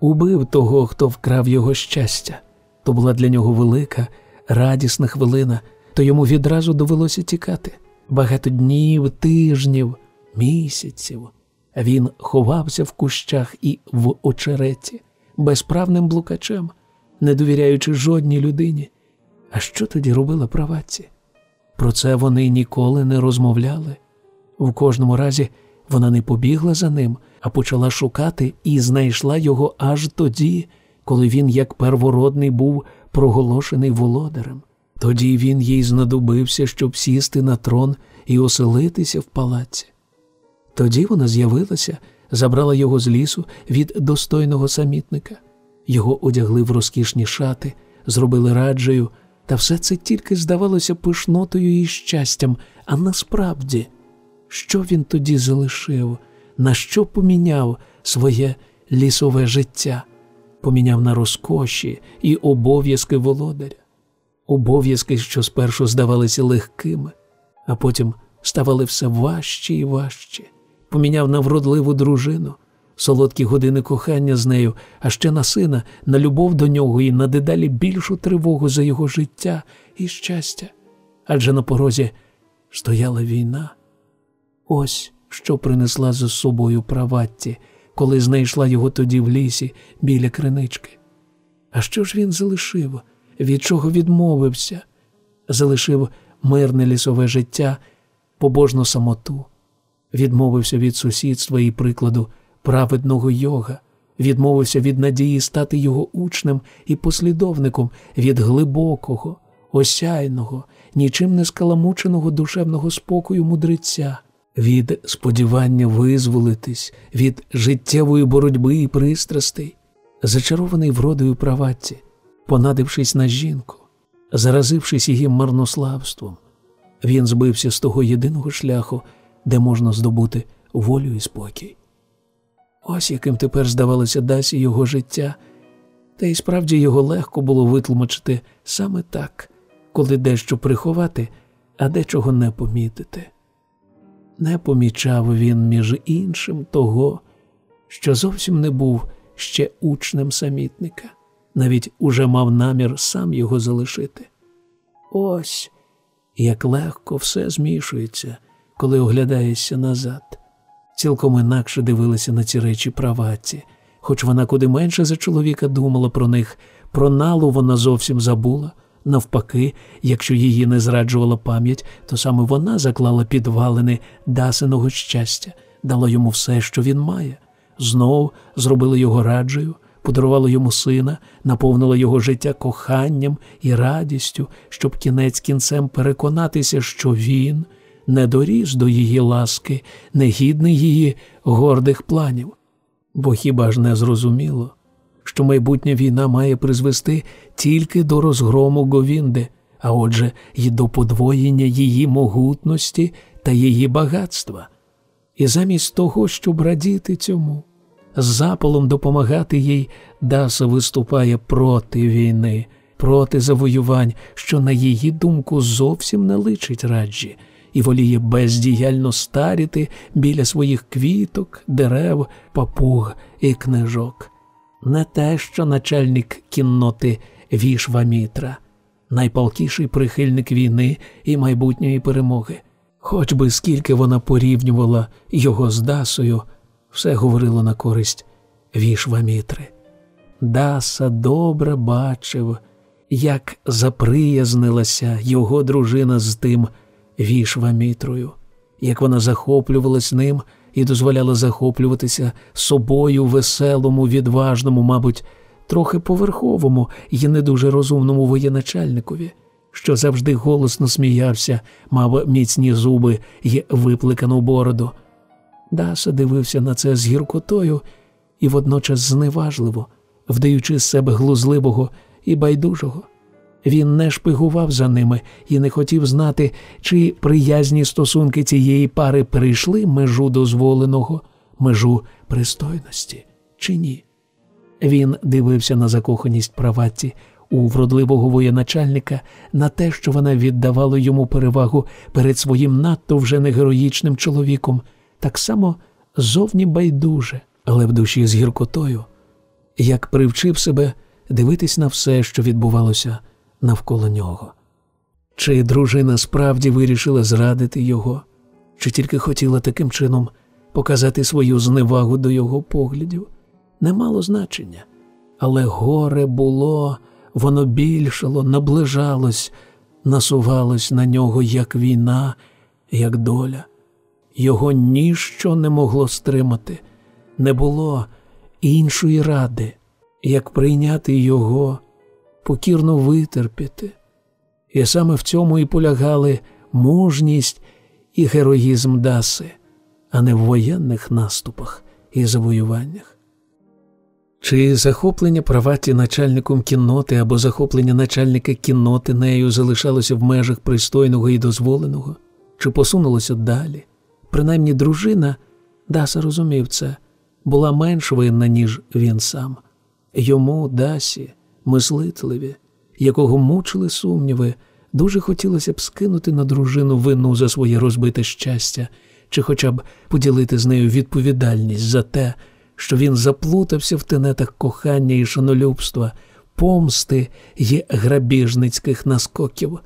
убив того, хто вкрав його щастя. То була для нього велика, радісна хвилина, то йому відразу довелося тікати. Багато днів, тижнів, місяців. Він ховався в кущах і в очереті, безправним блукачем, не довіряючи жодній людині. А що тоді робила праваці? Про це вони ніколи не розмовляли. В кожному разі вона не побігла за ним, а почала шукати і знайшла його аж тоді, коли він, як первородний, був проголошений володарем. Тоді він їй знадобився, щоб сісти на трон і оселитися в палаці. Тоді вона з'явилася, забрала його з лісу від достойного самітника. Його одягли в розкішні шати, зробили раджею, та все це тільки здавалося пишнотою і щастям, а насправді. Що він тоді залишив, на що поміняв своє лісове життя, поміняв на розкоші і обов'язки володаря, обов'язки, що спершу здавалися легкими, а потім ставали все важчі і важчі, поміняв на вродливу дружину, солодкі години кохання з нею, а ще на сина, на любов до нього і на дедалі більшу тривогу за його життя і щастя. Адже на порозі стояла війна. Ось що принесла за собою праватті, коли знайшла його тоді в лісі біля кринички. А що ж він залишив, від чого відмовився? Залишив мирне лісове життя, побожну самоту, відмовився від сусідства і прикладу праведного йога, відмовився від надії стати його учнем і послідовником від глибокого, осяйного, нічим не скаламученого душевного спокою мудреця від сподівання визволитись, від життєвої боротьби і пристрастей, зачарований вродою праватці, понадившись на жінку, заразившись її марнославством, він збився з того єдиного шляху, де можна здобути волю і спокій. Ось яким тепер здавалося Дасі його життя, та й справді його легко було витлумачити саме так, коли дещо приховати, а дечого не помітити не помічав він, між іншим, того, що зовсім не був ще учнем самітника, навіть уже мав намір сам його залишити. Ось як легко все змішується, коли оглядаєшся назад. Цілком інакше дивилася на ці речі праваці, хоч вона куди менше за чоловіка думала про них, про налу вона зовсім забула. Навпаки, якщо її не зраджувала пам'ять, то саме вона заклала підвалини дасиного щастя, дала йому все, що він має, знов зробила його раджею, подарувало йому сина, наповнило його життя коханням і радістю, щоб кінець кінцем переконатися, що він не доріс до її ласки, не гідний її гордих планів. Бо хіба ж не зрозуміло, що майбутня війна має призвести тільки до розгрому Говінди, а отже, й до подвоєння її могутності та її багатства. І замість того, щоб радіти цьому, з запалом допомагати їй, Даса виступає проти війни, проти завоювань, що, на її думку, зовсім не личить раджі, і воліє бездіяльно старіти біля своїх квіток, дерев, папуг і книжок. Не те, що начальник кінноти Вішвамітра, найпалкіший прихильник війни і майбутньої перемоги. Хоч би скільки вона порівнювала його з Дасою, все говорило на користь Вішвамітри. Даса добре бачив, як заприязнилася його дружина з тим Вішвамітрою, як вона захоплювалась ним і дозволяла захоплюватися собою веселому, відважному, мабуть, трохи поверховому і не дуже розумному воєначальникові, що завжди голосно сміявся, мав міцні зуби й випликану бороду. Даса дивився на це з гіркотою і водночас зневажливо, вдаючи з себе глузливого і байдужого. Він не шпигував за ними і не хотів знати, чи приязні стосунки цієї пари перейшли межу дозволеного, межу пристойності, чи ні. Він дивився на закоханість праватці у вродливого воєначальника, на те, що вона віддавала йому перевагу перед своїм надто вже негероїчним чоловіком, так само зовні байдуже, але в душі з гіркотою, як привчив себе дивитись на все, що відбувалося навколо нього. Чи дружина справді вирішила зрадити його, чи тільки хотіла таким чином показати свою зневагу до його поглядів, не мало значення. Але горе було, воно більшало, наближалось, насувалось на нього як війна, як доля. Його ніщо не могло стримати, не було іншої ради, як прийняти його покірно витерпіти. І саме в цьому і полягали мужність і героїзм Даси, а не в воєнних наступах і завоюваннях. Чи захоплення праваті начальником кінноти або захоплення начальника кінноти нею залишалося в межах пристойного і дозволеного, чи посунулося далі? Принаймні дружина, Даса розумів це, була менш винна, ніж він сам. Йому, Дасі, мислитливі, якого мучили сумніви, дуже хотілося б скинути на дружину вину за своє розбите щастя, чи хоча б поділити з нею відповідальність за те, що він заплутався в тенетах кохання і шанолюбства, помсти й грабіжницьких наскоків.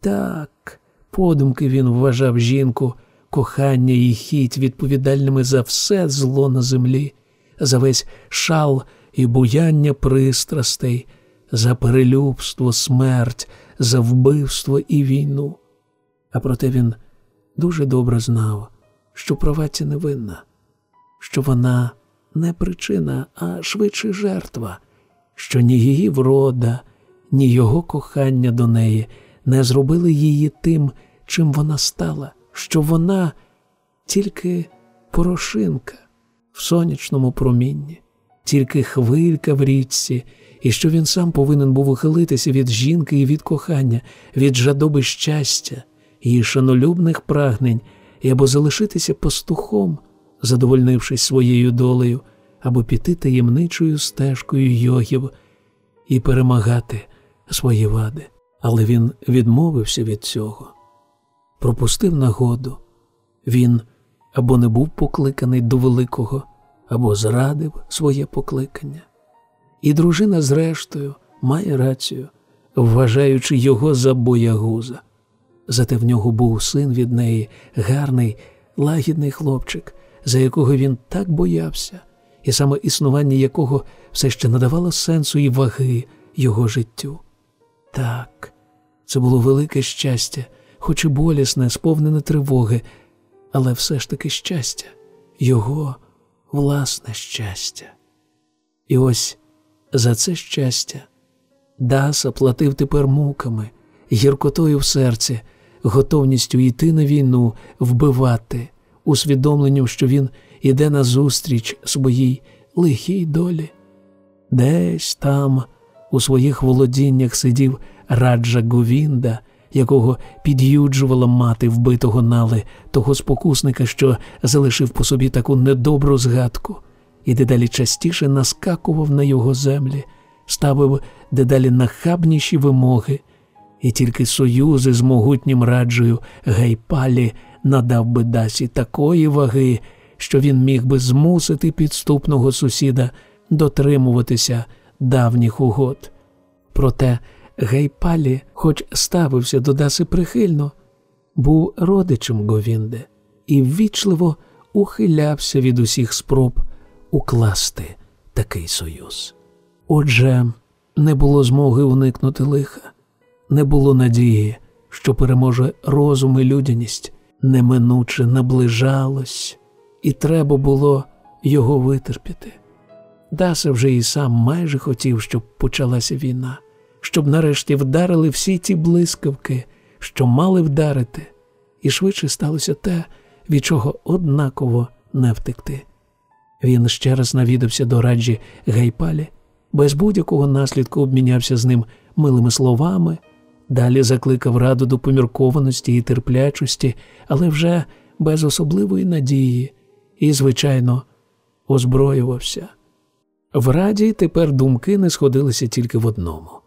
Так, подумки він вважав жінку, кохання і хіть відповідальними за все зло на землі, за весь шал і буяння пристрастей, за перелюбство, смерть, за вбивство і війну. А проте він дуже добре знав, що праваці невинна, що вона не причина, а швидше жертва, що ні її врода, ні його кохання до неї не зробили її тим, чим вона стала, що вона тільки порошинка в сонячному промінні тільки хвилька в річці, і що він сам повинен був ухилитися від жінки і від кохання, від жадоби щастя, її шанолюбних прагнень, і або залишитися пастухом, задовольнившись своєю долею, або піти таємничою стежкою йогів і перемагати свої вади. Але він відмовився від цього, пропустив нагоду. Він або не був покликаний до великого, або зрадив своє покликання. І дружина, зрештою, має рацію, вважаючи його за боягуза. Зате в нього був син від неї, гарний, лагідний хлопчик, за якого він так боявся, і саме існування якого все ще надавало сенсу і ваги його життю. Так, це було велике щастя, хоч і болісне, сповнене тривоги, але все ж таки щастя, його власне щастя. І ось за це щастя Даса платив тепер муками, гіркотою в серці, готовністю йти на війну, вбивати, усвідомленням, що він іде назустріч своїй лихій долі. Десь там, у своїх володіннях, сидів раджа Говінда, якого під'юджувала мати вбитого нали, того спокусника, що залишив по собі таку недобру згадку, і дедалі частіше наскакував на його землі, ставив дедалі нахабніші вимоги, і тільки союзи з могутнім раджею Гайпалі надав би Дасі такої ваги, що він міг би змусити підступного сусіда дотримуватися давніх угод. Проте Гайпалі, хоч ставився до Даси прихильно, був родичем Говінде і ввічливо ухилявся від усіх спроб укласти такий союз. Отже, не було змоги уникнути лиха, не було надії, що переможе розум і людяність, неминуче наближалось, і треба було його витерпіти. Даса вже і сам майже хотів, щоб почалася війна, щоб нарешті вдарили всі ті блискавки, що мали вдарити, і швидше сталося те, від чого однаково не втекти. Він ще раз навідався до раджі Гайпалі, без будь-якого наслідку обмінявся з ним милими словами, далі закликав раду до поміркованості і терплячості, але вже без особливої надії і, звичайно, озброювався. В раді тепер думки не сходилися тільки в одному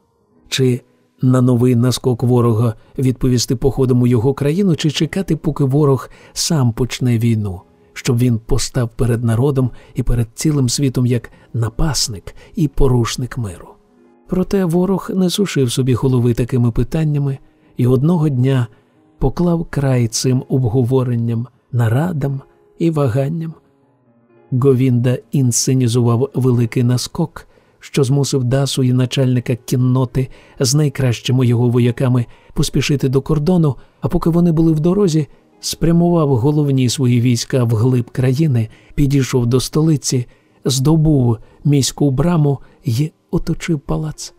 чи на новий наскок ворога відповісти походом у його країну, чи чекати, поки ворог сам почне війну, щоб він постав перед народом і перед цілим світом як напасник і порушник миру. Проте ворог не сушив собі голови такими питаннями і одного дня поклав край цим обговоренням, нарадам і ваганням. Говінда інсценізував великий наскок, що змусив Дасу і начальника кінноти з найкращими його вояками поспішити до кордону, а поки вони були в дорозі, спрямував головні свої війська вглиб країни, підійшов до столиці, здобув міську браму і оточив палац.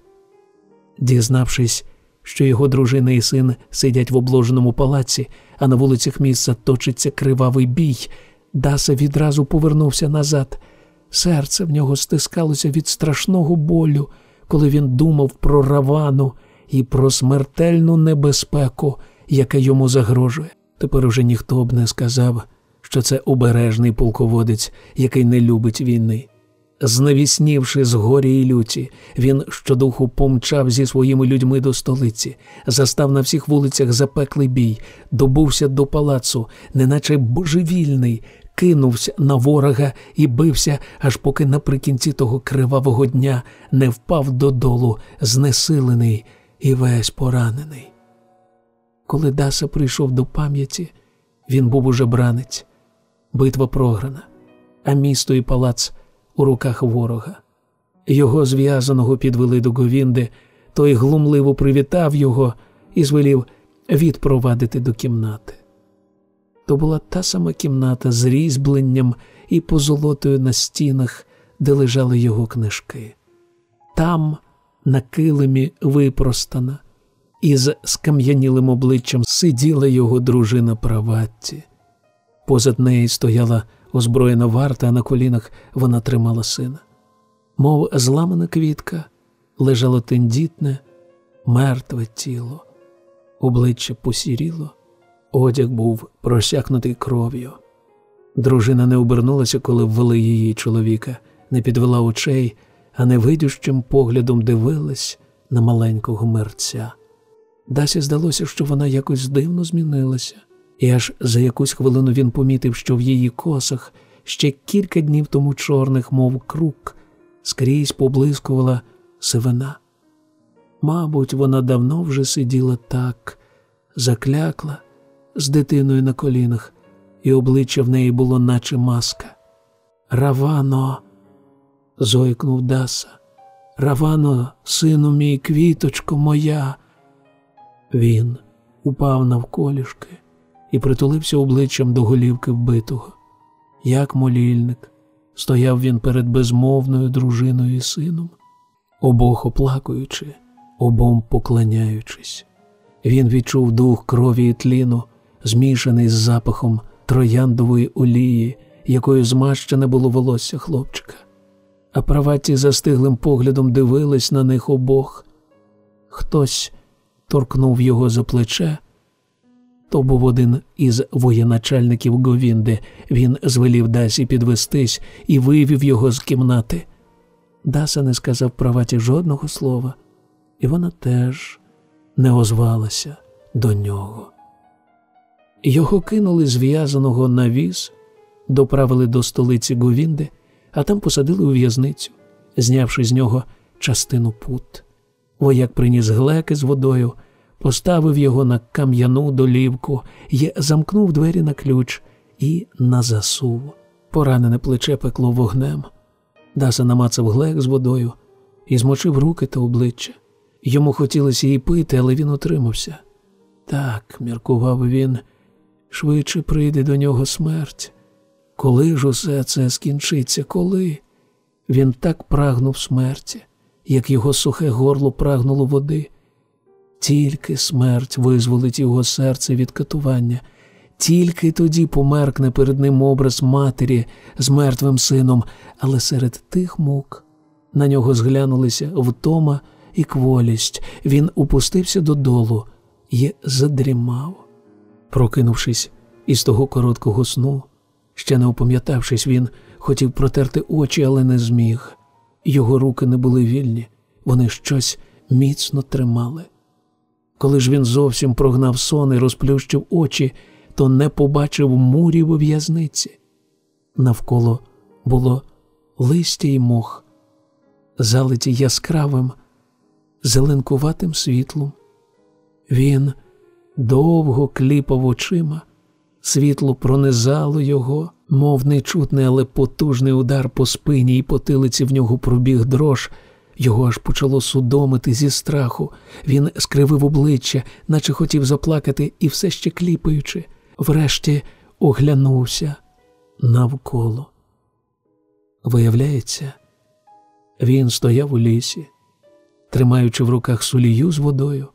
Дізнавшись, що його дружина і син сидять в обложеному палаці, а на вулицях міста точиться кривавий бій, Даса відразу повернувся назад. Серце в нього стискалося від страшного болю, коли він думав про равану і про смертельну небезпеку, яка йому загрожує. Тепер уже ніхто б не сказав, що це обережний полководець, який не любить війни. Знавіснівши з горі і люті, він щодуху помчав зі своїми людьми до столиці, застав на всіх вулицях запеклий бій, добувся до палацу, неначе божевільний, кинувся на ворога і бився, аж поки наприкінці того кривавого дня не впав додолу, знесилений і весь поранений. Коли Даса прийшов до пам'яті, він був уже бранець, битва програна, а місто і палац у руках ворога. Його зв'язаного підвели до Говінди, той глумливо привітав його і звелів відпровадити до кімнати. То була та сама кімната з різьбленням і позолотою на стінах, де лежали його книжки. Там, на килимі випростана, із скам'янілим обличчям сиділа його дружина Праватті. Позад неї стояла озброєна варта, а на колінах вона тримала сина. Мов зламана квітка, лежало тендітне, мертве тіло, обличчя посіріло, одяг був просякнутий кров'ю. Дружина не обернулася, коли ввели її чоловіка, не підвела очей, а невидющим поглядом дивилась на маленького мерця. Дасі здалося, що вона якось дивно змінилася і аж за якусь хвилину він помітив, що в її косах ще кілька днів тому чорних, мов круг, скрізь поблискувала сивина. Мабуть, вона давно вже сиділа так, заклякла з дитиною на колінах, і обличчя в неї було, наче маска. Равано, зойкнув Даса. Равано, сину мій, квіточко моя. Він упав навколішки і притулився обличчям до голівки вбитого, як молільник, Стояв він перед безмовною дружиною і сином, обох оплакуючи, обом поклоняючись. Він відчув дух крові і тліну, змішаний з запахом трояндової олії, якою змащене було волосся хлопчика. А праваті застиглим поглядом дивились на них обох. Хтось торкнув його за плече. То був один із воєначальників Говінди. Він звелів Дасі підвестись і вивів його з кімнати. Даса не сказав праваті жодного слова, і вона теж не озвалася до нього. Його кинули зв'язаного на віз, доправили до столиці Говінди, а там посадили у в'язницю, знявши з нього частину пут. Вояк приніс глеки з водою, поставив його на кам'яну долівку і замкнув двері на ключ і на засув. Поранене плече пекло вогнем. Даса намацав глек з водою і змочив руки та обличчя. Йому хотілося її пити, але він утримався. Так, міркував він, швидше прийде до нього смерть. Коли ж усе це скінчиться, коли? Він так прагнув смерті, як його сухе горло прагнуло води. Тільки смерть визволить його серце від катування, тільки тоді померкне перед ним образ матері з мертвим сином, але серед тих мук на нього зглянулися втома і кволість. Він упустився додолу і задрімав. Прокинувшись із того короткого сну, ще не опам'ятавшись, він хотів протерти очі, але не зміг. Його руки не були вільні, вони щось міцно тримали. Коли ж він зовсім прогнав сон і розплющив очі, то не побачив мурів у в'язниці. Навколо було листя й мох, залиті яскравим, зеленкуватим світлом. Він довго кліпав очима, світло пронизало його, мов нечутний, але потужний удар по спині і потилиці в нього пробіг дрож. Його аж почало судомити зі страху. Він скривив обличчя, наче хотів заплакати, і все ще кліпаючи, врешті оглянувся навколо. Виявляється, він стояв у лісі, тримаючи в руках сулію з водою,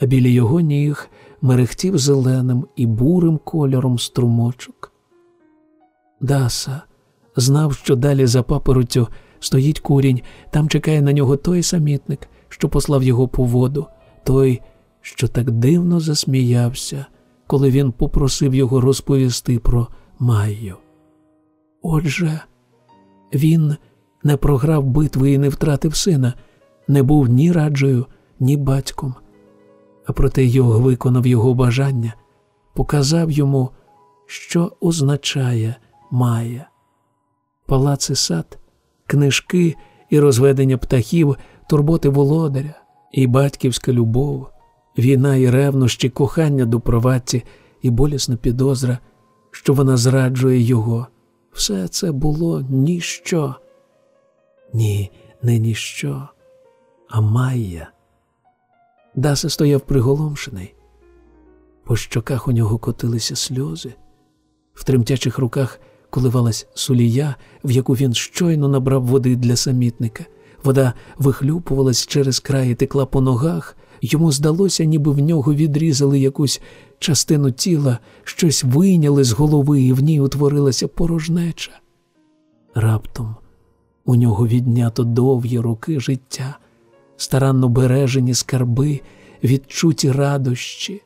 а біля його ніг мерехтів зеленим і бурим кольором струмочок. Даса знав, що далі за папоротю стоїть курінь, там чекає на нього той самітник, що послав його по воду, той, що так дивно засміявся, коли він попросив його розповісти про Майю. Отже, він не програв битви і не втратив сина, не був ні раджею, ні батьком, а проте його виконав його бажання, показав йому, що означає Майя. Палац і сад книжки і розведення птахів, турботи володаря, і батьківська любов, війна і ревнощі, кохання до провадці і болісна підозра, що вона зраджує його. Все це було ніщо. Ні, не ніщо, а Майя. Даса стояв приголомшений. По щоках у нього котилися сльози, в тремтячих руках коливалась сулія, в яку він щойно набрав води для самітника. Вода вихлюпувалась через край і текла по ногах. Йому здалося, ніби в нього відрізали якусь частину тіла, щось вийняли з голови, і в ній утворилася порожнеча. Раптом у нього віднято довгі роки життя, старанно бережені скарби, відчуті радощі,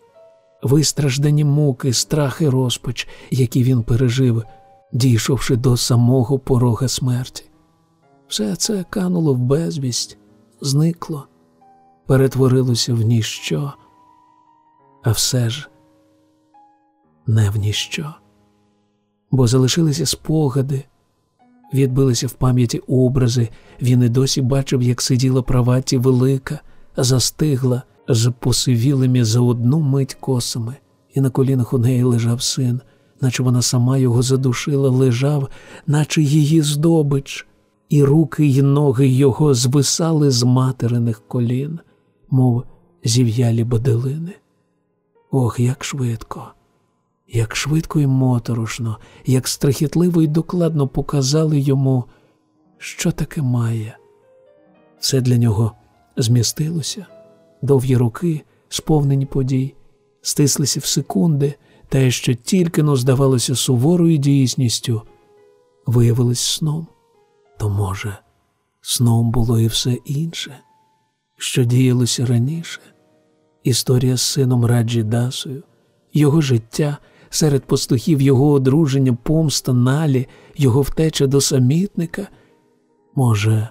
вистраждані муки, страх і розпач, які він пережив дійшовши до самого порога смерті. Все це кануло в безвість, зникло, перетворилося в ніщо, а все ж не в ніщо, бо залишилися спогади, відбилися в пам'яті образи, він і досі бачив, як сиділа праваті велика, застигла з посивілими за одну мить косами, і на колінах у неї лежав син наче вона сама його задушила, лежав, наче її здобич, і руки й ноги його звисали з материних колін, мов зів'ялі боделини. Ох, як швидко, як швидко і моторошно, як страхітливо і докладно показали йому, що таке має. Все для нього змістилося, довгі роки, сповнені подій, стислися в секунди, те, що тільки но здавалося суворою дійсністю, виявилось сном. То, може, сном було і все інше, що діялося раніше, історія з сином Раджі Дасою, його життя серед пастухів, його одруження, помста, налі, його втеча до самітника. Може,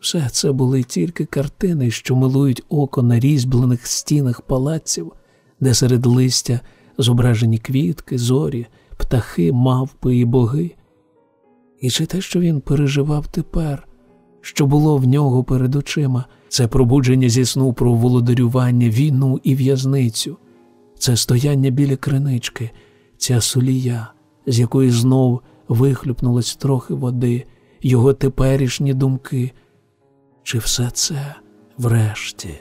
все це були тільки картини, що милують око на різьблених стінах палаців, де серед листя зображені квітки, зорі, птахи, мавпи і боги. І чи те, що він переживав тепер, що було в нього перед очима, це пробудження зі сну про володарювання, війну і в'язницю, це стояння біля кринички, ця солія, з якої знов вихлюпнулось трохи води, його теперішні думки. Чи все це врешті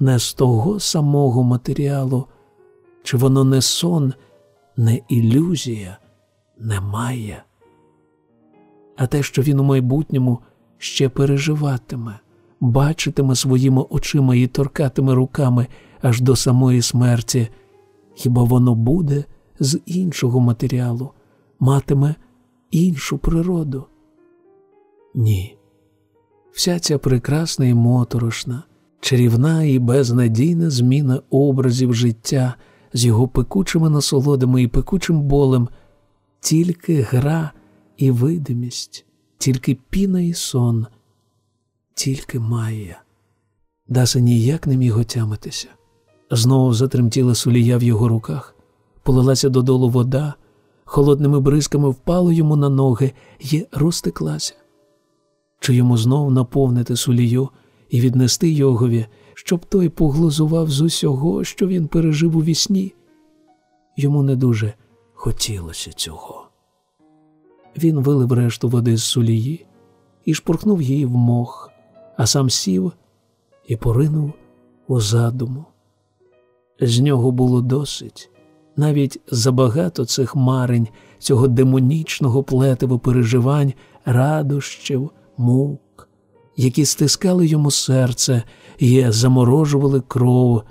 не з того самого матеріалу, чи воно не сон, не ілюзія, не має? А те, що він у майбутньому ще переживатиме, бачитиме своїми очима і торкатиме руками аж до самої смерті, хіба воно буде з іншого матеріалу, матиме іншу природу? Ні. Вся ця прекрасна і моторошна, чарівна і безнадійна зміна образів життя з його пекучими насолодами і пекучим болем, тільки гра і видимість, тільки піна і сон, тільки Майя. Даса ніяк не міг отямитися. Знову затремтіла сулія в його руках, полилася додолу вода, холодними бризками впало йому на ноги і розтеклася. Чи йому знов наповнити сулію і віднести йогові, щоб той поглузував з усього, що він пережив у вісні? Йому не дуже хотілося цього. Він вилив решту води з сулії і шпурхнув її в мох, а сам сів і поринув у задуму. З нього було досить, навіть забагато цих марень, цього демонічного плетиву переживань, радощів, мук, які стискали йому серце і заморожували кров,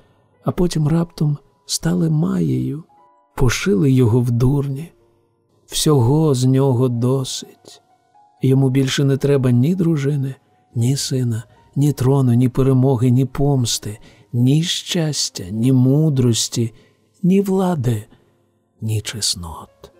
а потім раптом стали маєю, пошили його в дурні. Всього з нього досить. Йому більше не треба ні дружини, ні сина, ні трону, ні перемоги, ні помсти, ні щастя, ні мудрості, ні влади, ні чеснот.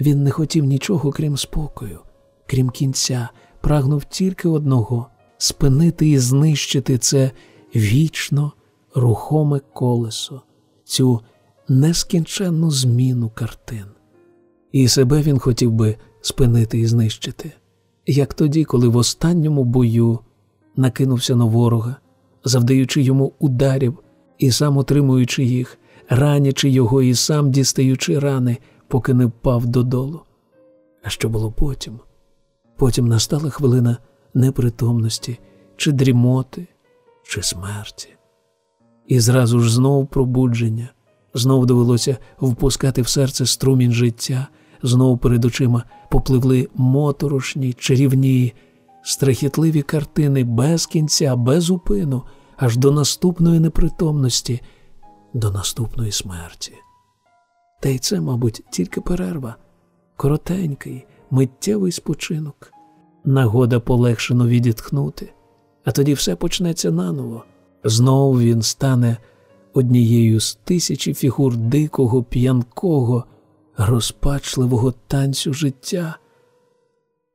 Він не хотів нічого, крім спокою, крім кінця, прагнув тільки одного спинити і знищити це вічно рухоме колесо, цю нескінченну зміну картин. І себе він хотів би спинити і знищити, як тоді, коли в останньому бою накинувся на ворога, завдаючи йому ударів і сам отримуючи їх, ранячи його і сам дістаючи рани, поки не впав додолу. А що було потім? Потім настала хвилина непритомності, чи дрімоти, чи смерті. І зразу ж знов пробудження, знов довелося впускати в серце струмінь життя, знов перед очима попливли моторошні, чарівні, страхітливі картини без кінця, без упину, аж до наступної непритомності, до наступної смерті. Та й це, мабуть, тільки перерва, коротенький, миттєвий спочинок, нагода полегшено відітхнути, а тоді все почнеться наново. Знов він стане однією з тисячі фігур дикого, п'янкого, розпачливого танцю життя.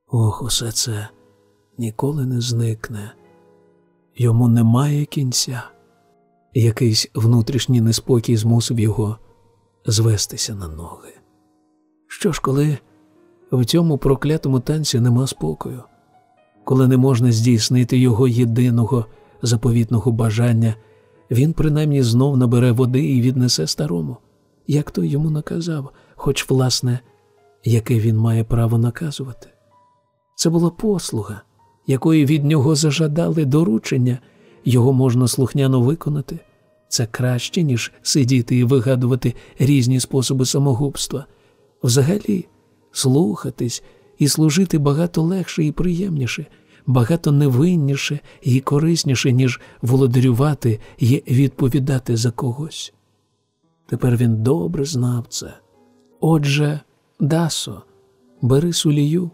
Ох, усе це ніколи не зникне, йому немає кінця. Якийсь внутрішній неспокій змусив його звестися на ноги. Що ж, коли в цьому проклятому танці нема спокою, коли не можна здійснити його єдиного заповітного бажання, він принаймні знов набере води і віднесе старому, як той йому наказав, хоч, власне, яке він має право наказувати. Це була послуга, якої від нього зажадали доручення, його можна слухняно виконати. Це краще, ніж сидіти і вигадувати різні способи самогубства. Взагалі, слухатись і служити багато легше і приємніше, багато невинніше і корисніше, ніж володарювати і відповідати за когось. Тепер він добре знав це. Отже, Дасо, бери сулію,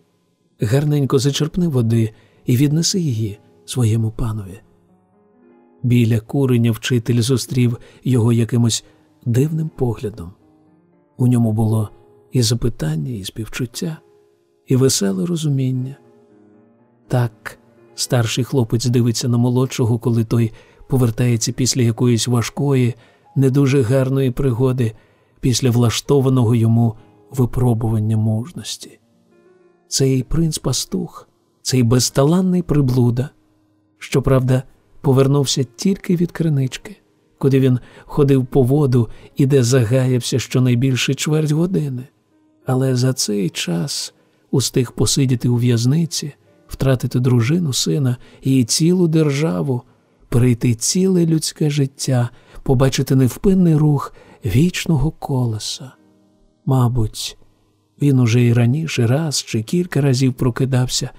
гарненько зачерпни води і віднеси її своєму панові. Біля куреня вчитель зустрів його якимось дивним поглядом. У ньому було і запитання, і співчуття, і веселе розуміння. Так, старший хлопець дивиться на молодшого, коли той повертається після якоїсь важкої, не дуже гарної пригоди, після влаштованого йому випробування мужності. Цей принц пастух, цей безталанний приблуда, щоправда, повернувся тільки від кринички, куди він ходив по воду і де загаявся щонайбільше чверть години. Але за цей час устиг посидіти у в'язниці, втратити дружину, сина і цілу державу, перейти ціле людське життя, побачити невпинний рух вічного колеса. Мабуть, він уже і раніше раз чи кілька разів прокидався,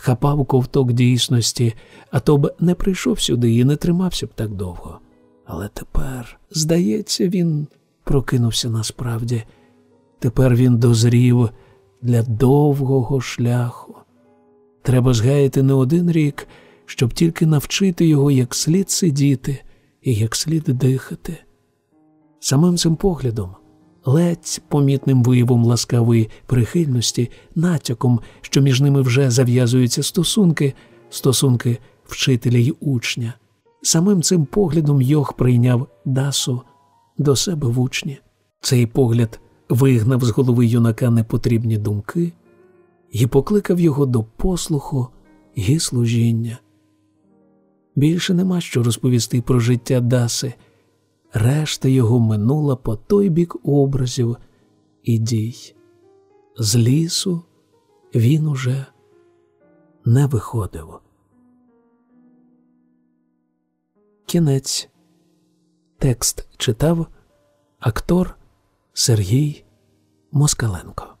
хапав ковток дійсності, а то б не прийшов сюди і не тримався б так довго. Але тепер, здається, він прокинувся насправді. Тепер він дозрів для довгого шляху. Треба згаяти не один рік, щоб тільки навчити його, як слід сидіти і як слід дихати. Самим цим поглядом, ледь помітним виявом ласкавої прихильності, натяком, що між ними вже зав'язуються стосунки, стосунки вчителя й учня. Самим цим поглядом Йох прийняв Дасу до себе в учні. Цей погляд вигнав з голови юнака непотрібні думки і покликав його до послуху і служіння. Більше нема що розповісти про життя Даси, решта його минула по той бік образів і дій. З лісу він уже не виходив. Кінець. Текст читав актор Сергій Москаленко.